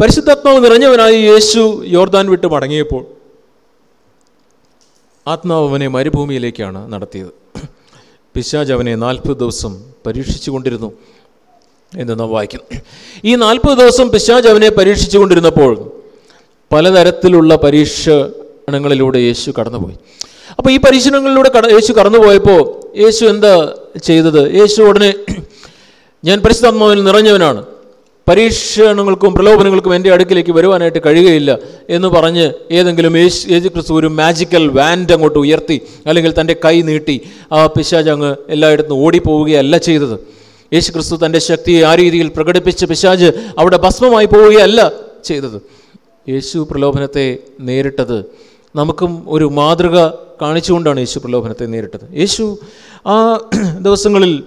പരിശുദ്ധാത്മാവ് നിറഞ്ഞവനായി യേശു യോർദാൻ വിട്ട് മടങ്ങിയപ്പോൾ ആത്മാവ് അവനെ മരുഭൂമിയിലേക്കാണ് നടത്തിയത്. (clears throat) പിശാജ് അവനെ നാൽപ്പത് ദിവസം പരീക്ഷിച്ചു കൊണ്ടിരുന്നു. എന്ന് നാം ഈ നാൽപ്പത് ദിവസം പിശാജ് അവനെ പരീക്ഷിച്ചു കൊണ്ടിരുന്നപ്പോൾ പലതരത്തിലുള്ള പരീക്ഷണങ്ങളിലൂടെ യേശു കടന്നുപോയി. അപ്പോൾ ഈ പരീക്ഷണങ്ങളിലൂടെ കട യേശു കടന്നുപോയപ്പോൾ യേശു എന്താ ചെയ്തത്? യേശു ഉടനെ (clears throat) ഞാൻ പരിശുദ്ധാത്മാവിൽ നിറഞ്ഞവനാണ്. പരീക്ഷണങ്ങൾക്കും പ്രലോഭനങ്ങൾക്കും എന്റെ അടുക്കിലേക്ക് വരുവാനായിട്ട് കഴിയുകയില്ല എന്ന് പറഞ്ഞ് ഏതെങ്കിലും യേശു യേശു ക്രിസ്തു ഒരു മാജിക്കൽ വാൻഡ് അങ്ങോട്ട് ഉയർത്തി അല്ലെങ്കിൽ തന്റെ കൈ നീട്ടി ആ പിശാജ് അങ്ങ് എല്ലായിടത്തും ഓടിപ്പോവുകയല്ല ചെയ്തത്. യേശു ക്രിസ്തു തന്റെ ശക്തിയെ ആ രീതിയിൽ പ്രകടിപ്പിച്ച് പിശാജ് അവിടെ ഭസ്മമായി പോവുകയല്ല ചെയ്തത്. യേശു പ്രലോഭനത്തെ നേരിട്ടത്. നമുക്കും ഒരു മാതൃക കാണിച്ചുകൊണ്ടാണ് യേശു പ്രലോഭനത്തെ നേരിട്ടത്. യേശു ആ (clears throat) ദിവസങ്ങളിൽ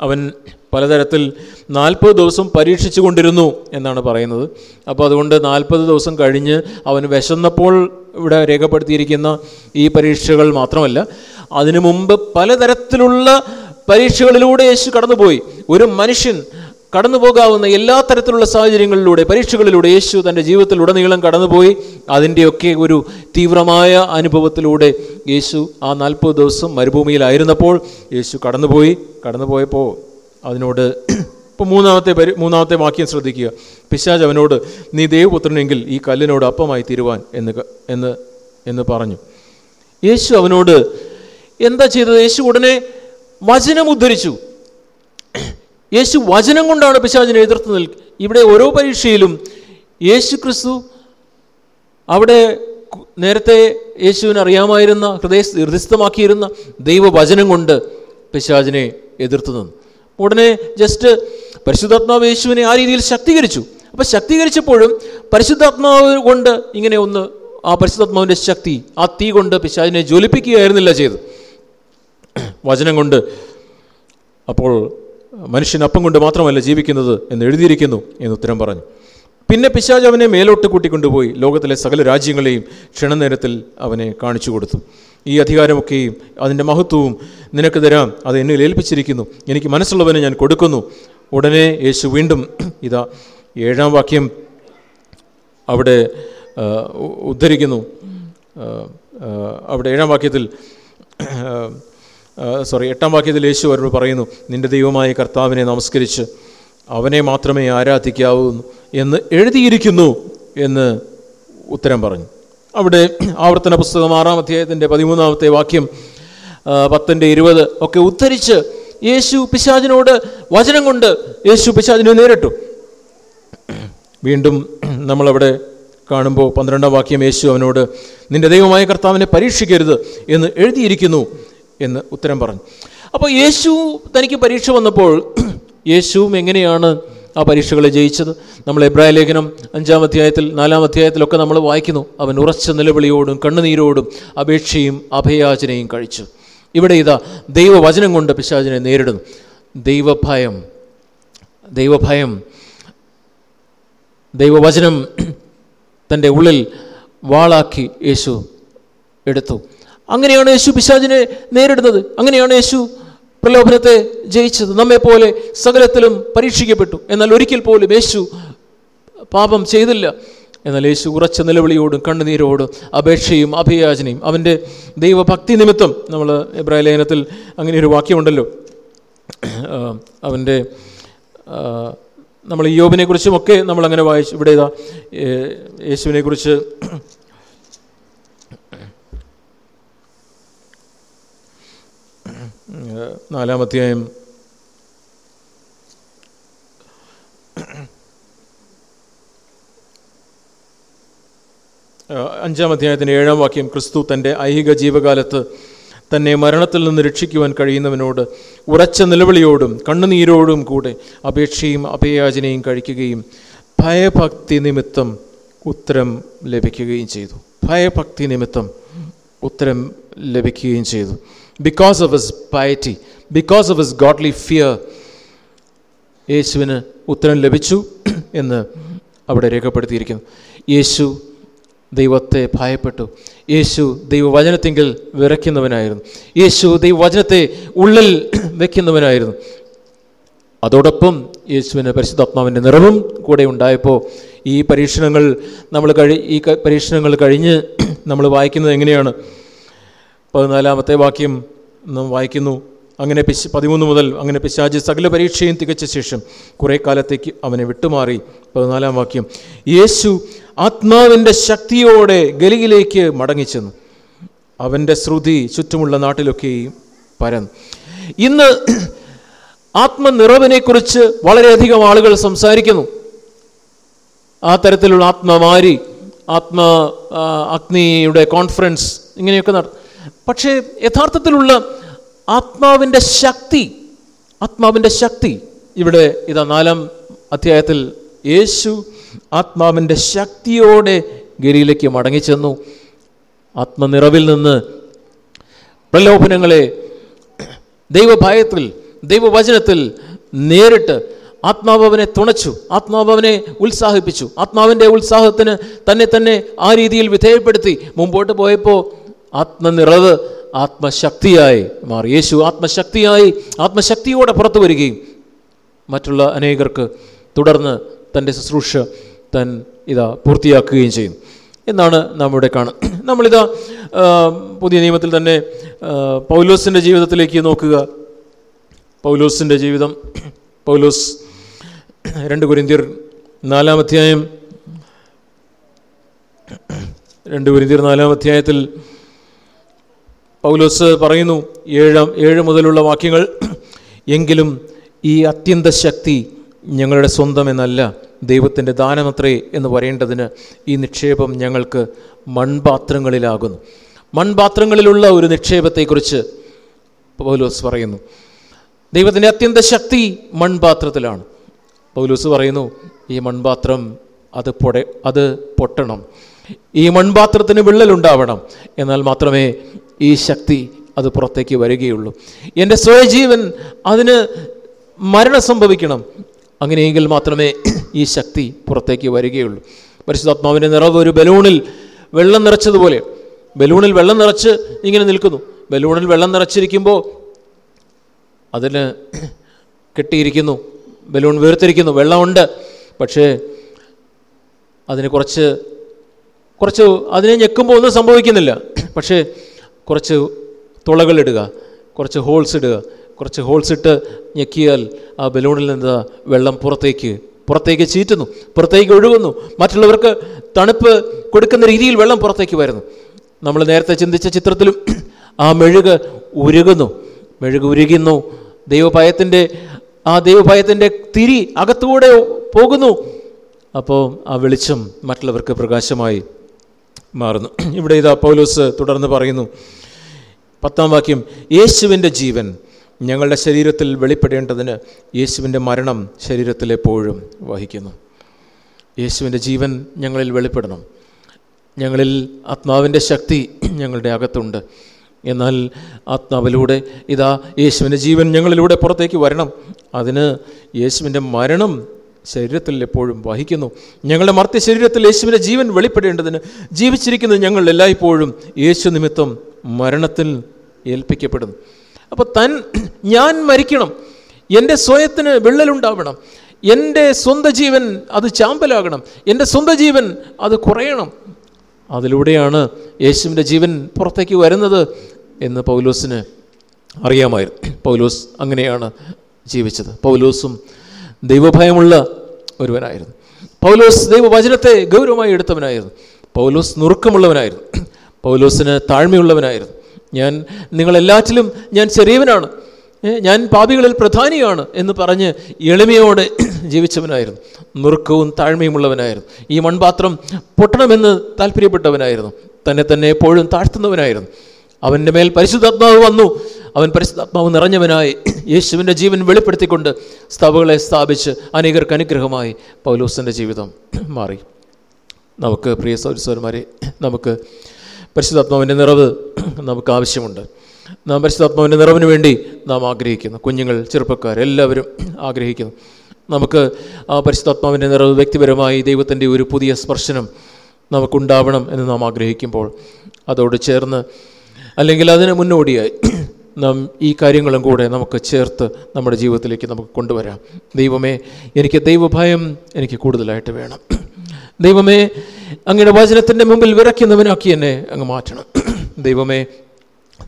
അവൻ പലതരത്തിൽ നാൽപ്പത് ദിവസം പരീക്ഷിച്ചു കൊണ്ടിരുന്നു എന്നാണ് പറയുന്നത്. അപ്പോൾ അതുകൊണ്ട് നാൽപ്പത് ദിവസം കഴിഞ്ഞ് അവൻ വിശന്നപ്പോൾ ഇവിടെ രേഖപ്പെടുത്തിയിരിക്കുന്ന ഈ പരീക്ഷകൾ മാത്രമല്ല അതിനു മുമ്പ് പലതരത്തിലുള്ള പരീക്ഷകളിലൂടെ യേശു കടന്നുപോയി. ഒരു മനുഷ്യൻ കടന്നു പോകാവുന്ന എല്ലാ തരത്തിലുള്ള സാഹചര്യങ്ങളിലൂടെ പരീക്ഷകളിലൂടെ യേശു തന്റെ ജീവിതത്തിൽ ഉടനീളം കടന്നുപോയി. അതിന്റെയൊക്കെ ഒരു തീവ്രമായ അനുഭവത്തിലൂടെ യേശു ആ നാൽപ്പത് ദിവസം മരുഭൂമിയിലായിരുന്നപ്പോൾ യേശു കടന്നുപോയി. കടന്നുപോയപ്പോൾ അതിനോട് (clears throat) ഇപ്പോൾ മൂന്നാമത്തെ പരി മൂന്നാമത്തെ വാക്യം ശ്രദ്ധിക്കുക. പിശാജ് അവനോട് നീ ദേവപുത്രനെങ്കിൽ ഈ കല്ലിനോട് അപ്പമായി തീരുവാൻ എന്ന് എന്ന് എന്ന് പറഞ്ഞു. യേശു അവനോട് എന്താ ചെയ്തത്? യേശു ഉടനെ വചനം ഉദ്ധരിച്ചു. യേശു വചനം കൊണ്ടാണ് പിശാചിനെ എതിർത്ത് നിൽ ഇവിടെ ഓരോ പരീക്ഷയിലും യേശു ക്രിസ്തു അവിടെ നേരത്തെ യേശുവിന് അറിയാമായിരുന്ന ഹൃദയ ഹൃദയസ്ഥമാക്കിയിരുന്ന ദൈവവചനം കൊണ്ട് പിശാചിനെ എതിർത്തു നിന്നു. ഉടനെ ജസ്റ്റ് പരിശുദ്ധാത്മാവ് യേശുവിനെ ആ രീതിയിൽ ശക്തീകരിച്ചു. അപ്പോൾ ശക്തീകരിച്ചപ്പോഴും പരിശുദ്ധാത്മാവ് കൊണ്ട് ഇങ്ങനെ ഒന്ന് ആ പരിശുദ്ധാത്മാവിന്റെ ശക്തി ആ തീ കൊണ്ട് പിശാചിനെ ജ്വലിപ്പിക്കുകയായിരുന്നില്ല ചെയ്ത് വചനം കൊണ്ട് അപ്പോൾ മനുഷ്യൻ അപ്പം കൊണ്ട് മാത്രമല്ല ജീവിക്കുന്നത് എന്ന് എഴുതിയിരിക്കുന്നു എന്ന് ഉത്തരം പറഞ്ഞു. പിന്നെ പിശാജ് അവനെ മേലോട്ട് കൂട്ടിക്കൊണ്ടുപോയി. ലോകത്തിലെ സകല രാജ്യങ്ങളെയും ക്ഷണനേരത്തിൽ അവനെ കാണിച്ചു കൊടുത്തു. ഈ അധികാരമൊക്കെയും അതിന്റെ മഹത്വവും നിനക്ക് തരാം. അത് എന്നിൽ ഏൽപ്പിച്ചിരിക്കുന്നു. എനിക്ക് മനസ്സുള്ളവനെ ഞാൻ കൊടുക്കുന്നു. ഉടനെ യേശു വീണ്ടും ഇതാ ഏഴാം വാക്യം അവിടെ ഉദ്ധരിക്കുന്നു. അവിടെ ഏഴാം വാക്യത്തിൽ സോറി എട്ടാം വാക്യത്തിൽ യേശു അവരോട് പറയുന്നു നിന്റെ ദൈവമായ കർത്താവിനെ നമസ്കരിച്ച് അവനെ മാത്രമേ ആരാധിക്കാവൂ എന്ന് എഴുതിയിരിക്കുന്നു എന്ന് ഉത്തരം പറഞ്ഞു. അവിടെ ആവർത്തന പുസ്തകം ആറാം അധ്യായത്തിന്റെ പതിമൂന്നാമത്തെ വാക്യം പത്തിന്റെ ഇരുപത് ഒക്കെ ഉദ്ധരിച്ച് യേശു പിശാചിനോട് വചനം കൊണ്ട് യേശു പിശാചിനെ നേരിട്ടു. വീണ്ടും നമ്മളവിടെ കാണുമ്പോൾ പന്ത്രണ്ടാം വാക്യം യേശു അവനോട് നിന്റെ ദൈവമായ കർത്താവിനെ പരീക്ഷിക്കരുത് എന്ന് എഴുതിയിരിക്കുന്നു. എന്ന് ഉത്തരം പറഞ്ഞു. അപ്പോൾ യേശു തനിക്ക് പരീക്ഷ വന്നപ്പോൾ (clears throat) യേശുവും എങ്ങനെയാണ് ആ പരീക്ഷകളെ ജയിച്ചത്? നമ്മൾ എബ്രായ ലേഖനം അഞ്ചാം അധ്യായത്തിൽ നാലാം അധ്യായത്തിലൊക്കെ നമ്മൾ വായിക്കുന്നു. അവൻ ഉറച്ച നിലവിളിയോടും കണ്ണുനീരോടും അപേക്ഷയും അഭയാചനയും കഴിച്ചു. ഇവിടെ ഇതാ ദൈവവചനം കൊണ്ട് പിശാചിനെ നേരിടുന്നു. ദൈവഭയം ദൈവഭയം ദൈവവചനം (clears throat) തന്റെ ഉള്ളിൽ വാളാക്കി യേശു എടുത്തു. അങ്ങനെയാണ് യേശു പിശാചിനെ നേരിടുന്നത്. അങ്ങനെയാണ് യേശു പ്രലോഭനത്തെ ജയിച്ചത്. നമ്മെപ്പോലെ സകലത്തിലും പരീക്ഷിക്കപ്പെട്ടു. എന്നാൽ ഒരിക്കൽ പോലും യേശു പാപം ചെയ്തില്ല. എന്നാൽ യേശു ഉറച്ച നിലവിളിയോടും കണ്ണുനീരോടും അപേക്ഷയും അഭയാചനയും അവന്റെ ദൈവഭക്തി നിമിത്തം നമ്മൾ എബ്രായ ലേഖനത്തിൽ അങ്ങനെ ഒരു വാക്യമുണ്ടല്ലോ അവന്റെ നമ്മൾ നമ്മളങ്ങനെ ഒക്കെ നമ്മൾ അങ്ങനെ വായിച്ചു ഇവിടെ യേശുവിനെക്കുറിച്ച് യേശുവിനെ കുറിച്ച് നാലാം അധ്യായം. ആ, അഞ്ചാം അധ്യായത്തിന്റെ ഏഴാം വാക്യം ക്രിസ്തു തന്റെ ഐഹിക ജീവകാലത്ത് തന്നെ മരണത്തിൽ നിന്ന് രക്ഷിക്കുവാൻ കഴിയുന്നവനോട് ഉറച്ച നിലവിളിയോടും കണ്ണുനീരോടും കൂടെ അപേക്ഷയും അഭയാചനയും കഴിക്കുകയും ഭയഭക്തി നിമിത്തം ഉത്തരം ലഭിക്കുകയും ചെയ്തു. ഭയഭക്തി നിമിത്തം ഉത്തരം ലഭിക്കുകയും ചെയ്തു. Because of his piety because of his godly fear യേശുവിന് ഉത്തരം ലഭിച്ചു (clears throat) എന്ന് അവിടെ രേഖപ്പെടുത്തിയിരിക്കുന്നു. യേശു ദൈവത്തെ ഭയപ്പെട്ടു. യേശു ദൈവവചനത്തെങ്കിൽ വിറയ്ക്കുന്നവനായിരുന്നു. യേശു ദൈവവചനത്തെ ഉള്ളിൽ (clears throat) വയ്ക്കുന്നവനായിരുന്നു അതോടൊപ്പം യേശുവിന് പരിശുദ്ധാത്മാവിന്റെ നിറവും കൂടെ ഉണ്ടായപ്പോൾ ഈ പരീക്ഷണങ്ങൾ നമ്മൾ കഴി ഈ പരീക്ഷണങ്ങൾ കഴിഞ്ഞ് (clears throat) നമ്മൾ വായിക്കുന്നത് എങ്ങനെയാണ്? പതിനാലാമത്തെ വാക്യം നാം വായിക്കുന്നു. അങ്ങനെ പിശ് പതിമൂന്ന് മുതൽ അങ്ങനെ പിശാജ് സകല പരീക്ഷയും തികച്ച ശേഷം കുറേ കാലത്തേക്ക് അവനെ വിട്ടുമാറി. പതിനാലാം വാക്യം യേശു ആത്മാവിന്റെ ശക്തിയോടെ ഗലിയിലേക്ക് മടങ്ങിച്ചെന്നു. അവന്റെ ശ്രുതി ചുറ്റുമുള്ള നാട്ടിലൊക്കെയും പരന്നു. ഇന്ന് ആത്മനിറവിനെക്കുറിച്ച് വളരെയധികം ആളുകൾ സംസാരിക്കുന്നു. ആ തരത്തിലുള്ള ആത്മമാരി ആത്മ അഗ്നിയുടെ കോൺഫറൻസ് ഇങ്ങനെയൊക്കെ നട പക്ഷേ യഥാർത്ഥത്തിലുള്ള ആത്മാവിന്റെ ശക്തി ആത്മാവിന്റെ ശക്തി ഇവിടെ ഇതാ നാലാം അധ്യായത്തിൽ യേശു ആത്മാവിന്റെ ശക്തിയോടെ ഗരിയിലേക്ക് മടങ്ങിച്ചെന്നു. ആത്മനിറവിൽ നിന്ന് പ്രലോഭനങ്ങളെ ദൈവഭയത്തിൽ ദൈവവചനത്തിൽ നേരിട്ട് ആത്മാവനെ തുണച്ചു ആത്മാവനെ ഉത്സാഹിപ്പിച്ചു ആത്മാവിന്റെ ഉത്സാഹത്തിന് തന്നെ തന്നെ ആ രീതിയിൽ വിധേയപ്പെടുത്തി. മുമ്പോട്ട് പോയപ്പോൾ ആത്മനിറവ് ആത്മശക്തിയായി മാറി. യേശു ആത്മശക്തിയായി ആത്മശക്തിയോടെ പുറത്തു വരികയും മറ്റുള്ള അനേകർക്ക് തുടർന്ന് തന്റെ ശുശ്രൂഷ തൻ ഇതാ പൂർത്തിയാക്കുകയും ചെയ്യും. എന്നാണ് നാം ഇവിടെ കാണുന്നത് നമ്മളിതാ പുതിയ നിയമത്തിൽ തന്നെ പൗലോസിന്റെ ജീവിതത്തിലേക്ക് നോക്കുക. പൗലോസിന്റെ ജീവിതം പൗലോസ് രണ്ട് കുരിന്തിയർ നാലാം അധ്യായം രണ്ട് കുരിന്തിയർ നാലാം അധ്യായത്തിൽ പൗലോസ് പറയുന്നു ഏഴ് ഏഴ് മുതലുള്ള വാക്യങ്ങൾ എങ്കിലും ഈ അത്യന്ത ശക്തി ഞങ്ങളുടെ സ്വന്തമെന്നല്ല ദൈവത്തിന്റെ ദാനമത്രേ എന്ന് പറയേണ്ടതിന് ഈ നിക്ഷേപം ഞങ്ങൾക്ക് മൺപാത്രങ്ങളിലാകുന്നു. മൺപാത്രങ്ങളിലുള്ള ഒരു നിക്ഷേപത്തെക്കുറിച്ച് പൗലോസ് പറയുന്നു. ദൈവത്തിന്റെ അത്യന്ത ശക്തി മൺപാത്രത്തിലാണ്. പൗലോസ് പറയുന്നു ഈ മൺപാത്രം അത് പൊട അത് പൊട്ടണം. ഈ മൺപാത്രത്തിന് വിള്ളലുണ്ടാവണം എന്നാൽ മാത്രമേ ഈ ശക്തി അത് പുറത്തേക്ക് വരികയുള്ളൂ. എന്റെ സ്വയജീവൻ അതിന് മരണം സംഭവിക്കണം. അങ്ങനെയെങ്കിൽ മാത്രമേ ഈ ശക്തി പുറത്തേക്ക് വരികയുള്ളൂ. പരിശുദ്ധാത്മാവിന്റെ നിറവ് ഒരു ബലൂണിൽ വെള്ളം നിറച്ചതുപോലെ. ബലൂണിൽ വെള്ളം നിറച്ച് ഇങ്ങനെ നിൽക്കുന്നു. ബലൂണിൽ വെള്ളം നിറച്ചിരിക്കുമ്പോൾ അതിന് കെട്ടിയിരിക്കുന്നു. ബലൂൺ വീർത്തിരിക്കുന്നു. വെള്ളമുണ്ട്. പക്ഷേ അതിന് കുറച്ച് കുറച്ച് അതിനെ ഞെക്കുമ്പോൾ ഒന്നും സംഭവിക്കുന്നില്ല. പക്ഷേ കുറച്ച് തുളകളിടുക കുറച്ച് ഹോൾസ് ഇടുക കുറച്ച് ഹോൾസ് ഇട്ട് ഞെക്കിയാൽ ആ ബലൂണിൽ നിന്ന് വെള്ളം പുറത്തേക്ക് പുറത്തേക്ക് ചീറ്റുന്നു പുറത്തേക്ക് ഒഴുകുന്നു. മറ്റുള്ളവർക്ക് തണുപ്പ് കൊടുക്കുന്ന രീതിയിൽ വെള്ളം പുറത്തേക്ക് വരുന്നു. നമ്മൾ നേരത്തെ ചിന്തിച്ച ചിത്രത്തിലും (clears throat) ആ മെഴുക് ഉരുകുന്നു. മെഴുക് ഉരുകുന്നു. ദൈവഭയത്തിന്റെ ആ ദൈവഭയത്തിന്റെ തിരി അകത്തൂടെ പോകുന്നു. അപ്പോൾ ആ വെളിച്ചം മറ്റുള്ളവർക്ക് പ്രകാശമായി മാറുന്നു. (clears throat) ഇവിടെ ഇതാ പൗലോസ് തുടർന്ന് പറയുന്നു പത്താം വാക്യം യേശുവിന്റെ ജീവൻ ഞങ്ങളുടെ ശരീരത്തിൽ വെളിപ്പെടേണ്ടതിന് യേശുവിന്റെ മരണം ശരീരത്തിൽ എപ്പോഴും വഹിക്കുന്നു. യേശുവിന്റെ ജീവൻ ഞങ്ങളിൽ വെളിപ്പെടണം. ഞങ്ങളിൽ ആത്മാവിന്റെ ശക്തി (clears throat) ഞങ്ങളുടെ അകത്തുണ്ട്. എന്നാൽ ആത്മാവിലൂടെ ഇതാ യേശുവിന്റെ ജീവൻ ഞങ്ങളിലൂടെ പുറത്തേക്ക് വരണം. അതിന് യേശുവിന്റെ മരണം ശരീരത്തിൽ എപ്പോഴും വഹിക്കുന്നു. ഞങ്ങളുടെ മർത്യ ശരീരത്തിൽ യേശുവിന്റെ ജീവൻ വെളിപ്പെടേണ്ടതിന് ജീവിച്ചിരിക്കുന്നത് ഞങ്ങൾ എല്ലായ്പ്പോഴും യേശു നിമിത്തം മരണത്തിൽ ഏൽപ്പിക്കപ്പെടുന്നു. അപ്പോൾ തൻ (clears throat) ഞാൻ മരിക്കണം. എന്റെ സ്വയത്തിന് വിള്ളലുണ്ടാവണം. എന്റെ സ്വന്തം ജീവൻ അത് ചാമ്പലാകണം. എന്റെ സ്വന്തം ജീവൻ അത് കുറയണം. അതിലൂടെയാണ് യേശുവിന്റെ ജീവൻ പുറത്തേക്ക് വരുന്നത് എന്ന് പൗലോസിന് അറിയാമായിരുന്നു. പൗലോസ് അങ്ങനെയാണ് ജീവിച്ചത്. പൗലോസും ദൈവഭയമുള്ള ഒരുവനായിരുന്നു. പൗലോസ് ദൈവവചനത്തെ ഗൗരവമായി എടുത്തവനായിരുന്നു. പൗലോസ് നുറുക്കമുള്ളവനായിരുന്നു. പൗലോസിന് താഴ്മയുള്ളവനായിരുന്നു. ഞാൻ നിങ്ങളെല്ലാറ്റിലും ഞാൻ ചെറിയവനാണ്. ഞാൻ പാപികളിൽ പ്രധാനിയാണ് എന്ന് പറഞ്ഞ് എളിമയോടെ ജീവിച്ചവനായിരുന്നു. നുറുക്കവും താഴ്മയുമുള്ളവനായിരുന്നു. ഈ മൺപാത്രം പൊട്ടണമെന്ന് താല്പര്യപ്പെട്ടവനായിരുന്നു തന്നെ തന്നെ എപ്പോഴും താഴ്ത്തുന്നവനായിരുന്നു. അവന്റെ മേൽ പരിശുദ്ധാത്മാവ് വന്നു. അവൻ പരിശുദ്ധാത്മാവ് നിറഞ്ഞവനായി യേശുവിന്റെ ജീവൻ വെളിപ്പെടുത്തിക്കൊണ്ട് സ്തവകളെ സ്ഥാപിച്ച് അനേകർക്ക് അനുഗ്രഹമായി പൗലോസിന്റെ ജീവിതം മാറി. നമുക്ക് പ്രിയ സൗരസ്വരന്മാരെ നമുക്ക് പരിശുദ്ധാത്മാവിന്റെ നിറവ് നമുക്ക് ആവശ്യമുണ്ട്. നാം പരിശുദ്ധാത്മാവിന്റെ നിറവിന് വേണ്ടി നാം ആഗ്രഹിക്കുന്നു. കുഞ്ഞുങ്ങൾ ചെറുപ്പക്കാർ എല്ലാവരും ആഗ്രഹിക്കുന്നു. നമുക്ക് ആ പരിശുദ്ധാത്മാവിന്റെ നിറവ് വ്യക്തിപരമായി ദൈവത്തിന്റെ ഒരു പുതിയ സ്പർശനം നമുക്കുണ്ടാവണം എന്ന് നാം ആഗ്രഹിക്കുമ്പോൾ അതോട് ചേർന്ന് അല്ലെങ്കിൽ അതിന് മുന്നോടിയായി (clears throat) നാം ഈ കാര്യങ്ങളും കൂടെ നമുക്ക് ചേർത്ത് നമ്മുടെ ജീവിതത്തിലേക്ക് നമുക്ക് കൊണ്ടുവരാം. ദൈവമേ എനിക്ക് ദൈവഭയം എനിക്ക് കൂടുതലായിട്ട് വേണം. (clears throat) ദൈവമേ അങ്ങയുടെ വചനത്തിന്റെ മുമ്പിൽ വിറയ്ക്കുന്നവനാക്കി എന്നെ അങ്ങ് മാറ്റണം. (clears throat) ദൈവമേ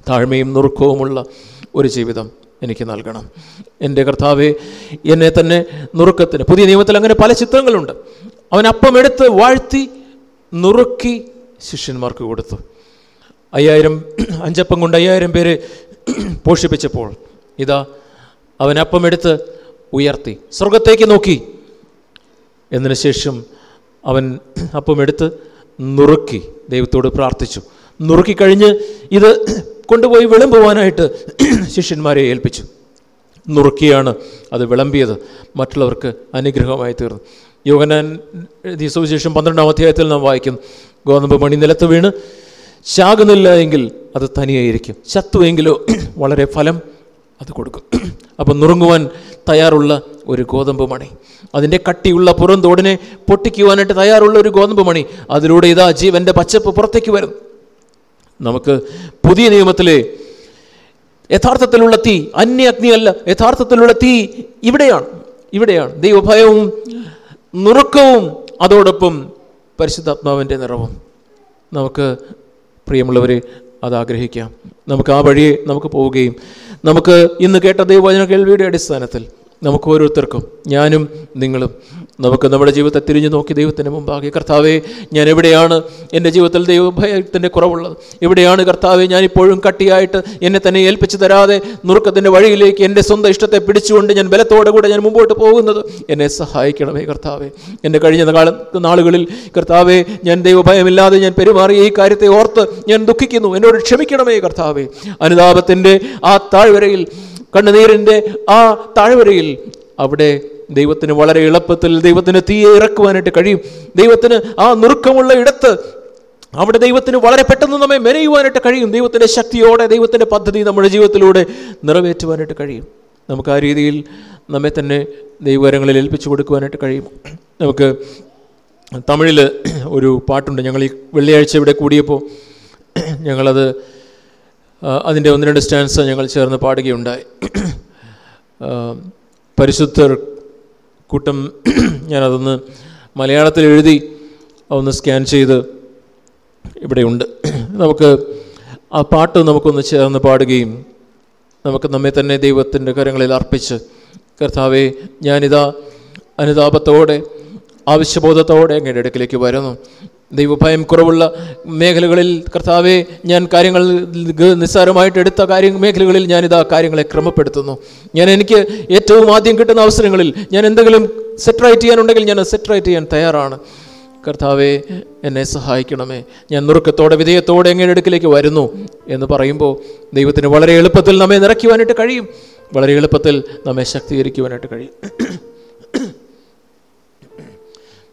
താഴ്മയും നുറുക്കവുമുള്ള ഒരു ജീവിതം എനിക്ക് നൽകണം. എന്റെ കർത്താവെ എന്നെ തന്നെ നുറുക്കത്തിന് പുതിയ നിയമത്തിൽ അങ്ങനെ പല ചിത്രങ്ങളുണ്ട്. അവൻ അപ്പം എടുത്ത് വാഴ്ത്തി നുറുക്കി ശിഷ്യന്മാർക്ക് കൊടുത്തു. അയ്യായിരം അഞ്ചപ്പം കൊണ്ട് അയ്യായിരം പേരെ പോഷിപ്പിച്ചപ്പോൾ ഇതാ അവൻ അപ്പം എടുത്ത് ഉയർത്തി. സ്വർഗത്തേക്ക് നോക്കി. എന്നതിന് ശേഷം അവൻ അപ്പം എടുത്ത് നുറുക്കി ദൈവത്തോട് പ്രാർത്ഥിച്ചു. നുറുക്കി കഴിഞ്ഞ് ഇത് കൊണ്ടുപോയി വിളമ്പുവാനായിട്ട് ശിഷ്യന്മാരെ ഏൽപ്പിച്ചു. നുറുക്കിയാണ് അത് വിളമ്പിയത്. മറ്റുള്ളവർക്ക് അനുഗ്രഹമായി തീർന്നു. യോഗനാൻ സുവിശേഷം പന്ത്രണ്ടാം അധ്യായത്തിൽ നാം വായിക്കും ഗോതമ്പ് മണി നിലത്ത് വീണ് ശാകുന്നില്ല എങ്കിൽ അത് തനിയായിരിക്കും. ശത്രുവെങ്കിലോ (clears throat) വളരെ ഫലം അത് കൊടുക്കും. (clears throat) അപ്പം നുറുങ്ങുവാൻ തയ്യാറുള്ള ഒരു ഗോതമ്പ് മണി അതിന്റെ കട്ടിയുള്ള പുറം തോടിനെ പൊട്ടിക്കുവാനായിട്ട് തയ്യാറുള്ള ഒരു ഗോതമ്പ് മണി അതിലൂടെ ഇതാ ജീവന്റെ പച്ചപ്പ് പുറത്തേക്ക് വരും. നമുക്ക് പുതിയ നിയമത്തിലെ യഥാർത്ഥത്തിലുള്ള തീ അന്യ അഗ്നിയല്ല യഥാർത്ഥത്തിലുള്ള തീ ഇവിടെയാണ്. ഇവിടെയാണ്. ദൈവഭയവും നുറുക്കവും അതോടൊപ്പം പരിശുദ്ധാത്മാവിന്റെ നിറവും. നമുക്ക് പ്രിയമുള്ളവരെ അത് ആഗ്രഹിക്കാം നമുക്ക് ആ വഴിയെ നമുക്ക് പോവുകയും നമുക്ക് ഇന്ന് കേട്ട ദൈവവചന കേൾവിയുടെ അടിസ്ഥാനത്തിൽ നമുക്ക് ഓരോരുത്തർക്കും ഞാനും നിങ്ങളും നമുക്ക് നമ്മുടെ ജീവിതത്തെ തിരിഞ്ഞു നോക്കി ദൈവത്തിന് മുമ്പാകെ. കർത്താവെ ഞാൻ എവിടെയാണ് എന്റെ ജീവിതത്തിൽ ദൈവഭയത്തിന്റെ കുറവുള്ളത്? എവിടെയാണ് കർത്താവെ ഞാൻ ഇപ്പോഴും കട്ടിയായിട്ട് എന്നെ തന്നെ ഏൽപ്പിച്ചു തരാതെ നുറുക്കത്തിന്റെ വഴിയിലേക്ക് എന്റെ സ്വന്തം ഇഷ്ടത്തെ പിടിച്ചുകൊണ്ട് ഞാൻ ബലത്തോടെ കൂടെ ഞാൻ മുമ്പോട്ട് പോകുന്നത് എന്നെ സഹായിക്കണമേ കർത്താവെ. എന്റെ കഴിഞ്ഞ കാല നാളുകളിൽ കർത്താവെ ഞാൻ ദൈവഭയമില്ലാതെ ഞാൻ പെരുമാറിയ ഈ കാര്യത്തെ ഓർത്ത് ഞാൻ ദുഃഖിക്കുന്നു. എന്നോട് ക്ഷമിക്കണമേ കർത്താവെ. അനുതാപത്തിന്റെ ആ താഴ്വരയിൽ കണ്ണുനീരിന്റെ ആ താഴ്വരയിൽ അവിടെ ദൈവത്തിന് വളരെ എളുപ്പത്തിൽ ദൈവത്തിന് തീയെ ഇറക്കുവാനായിട്ട് കഴിയും. ദൈവത്തിന് ആ നുറുക്കമുള്ള ഇടത്ത് അവിടെ ദൈവത്തിന് വളരെ പെട്ടെന്ന് നമ്മെ മെനയുവാനായിട്ട് കഴിയും. ദൈവത്തിന്റെ ശക്തിയോടെ ദൈവത്തിന്റെ പദ്ധതി നമ്മുടെ ജീവിതത്തിലൂടെ നിറവേറ്റുവാനായിട്ട് കഴിയും. നമുക്ക് ആ രീതിയിൽ നമ്മെ തന്നെ ദൈവകരങ്ങളിൽ ഏൽപ്പിച്ചു കൊടുക്കുവാനായിട്ട് കഴിയും. നമുക്ക് തമിഴിൽ ഒരു പാട്ടുണ്ട്. ഞങ്ങൾ ഈ വെള്ളിയാഴ്ച ഇവിടെ കൂടിയപ്പോൾ ഞങ്ങളത് അതിന്റെ ഒന്ന് രണ്ട് സ്റ്റാൻസ് ഞങ്ങൾ ചേർന്ന് പാടുകയുണ്ടായി. പരിശുദ്ധർ കൂട്ടം ഞാനതൊന്ന് മലയാളത്തിൽ എഴുതി ഒന്ന് സ്കാൻ ചെയ്ത് ഇവിടെയുണ്ട്. നമുക്ക് ആ പാട്ട് നമുക്കൊന്ന് ചേർന്ന് പാടുകയും നമുക്ക് നമ്മെ തന്നെ ദൈവത്തിന്റെ കരങ്ങളിൽ അർപ്പിച്ച് കർത്താവെ ഞാനിതാ അനുതാപത്തോടെ ആവശ്യബോധത്തോടെ അങ്ങയുടെ അടുക്കിലേക്ക് വരുന്നു. ദൈവഭയം കുറവുള്ള മേഖലകളിൽ കർത്താവെ ഞാൻ കാര്യങ്ങൾ നിസ്സാരമായിട്ട് എടുത്ത കാര്യ മേഖലകളിൽ ഞാനിതാ കാര്യങ്ങളെ ക്രമപ്പെടുത്തുന്നു. ഞാൻ എനിക്ക് ഏറ്റവും ആദ്യം കിട്ടുന്ന അവസരങ്ങളിൽ ഞാൻ എന്തെങ്കിലും സെറ്ററൈറ്റ് ചെയ്യാനുണ്ടെങ്കിൽ ഞാൻ സെറ്ററൈറ്റ് ചെയ്യാൻ തയ്യാറാണ്. കർത്താവെ എന്നെ സഹായിക്കണമേ. ഞാൻ നുറുക്കത്തോടെ വിധേയത്തോടെ എങ്ങനെ അടുക്കിലേക്ക് വരുന്നു എന്ന് പറയുമ്പോൾ ദൈവത്തിന് വളരെ എളുപ്പത്തിൽ നമ്മെ നിറയ്ക്കുവാനായിട്ട് കഴിയും. വളരെ എളുപ്പത്തിൽ നമ്മെ ശക്തീകരിക്കുവാനായിട്ട് കഴിയും.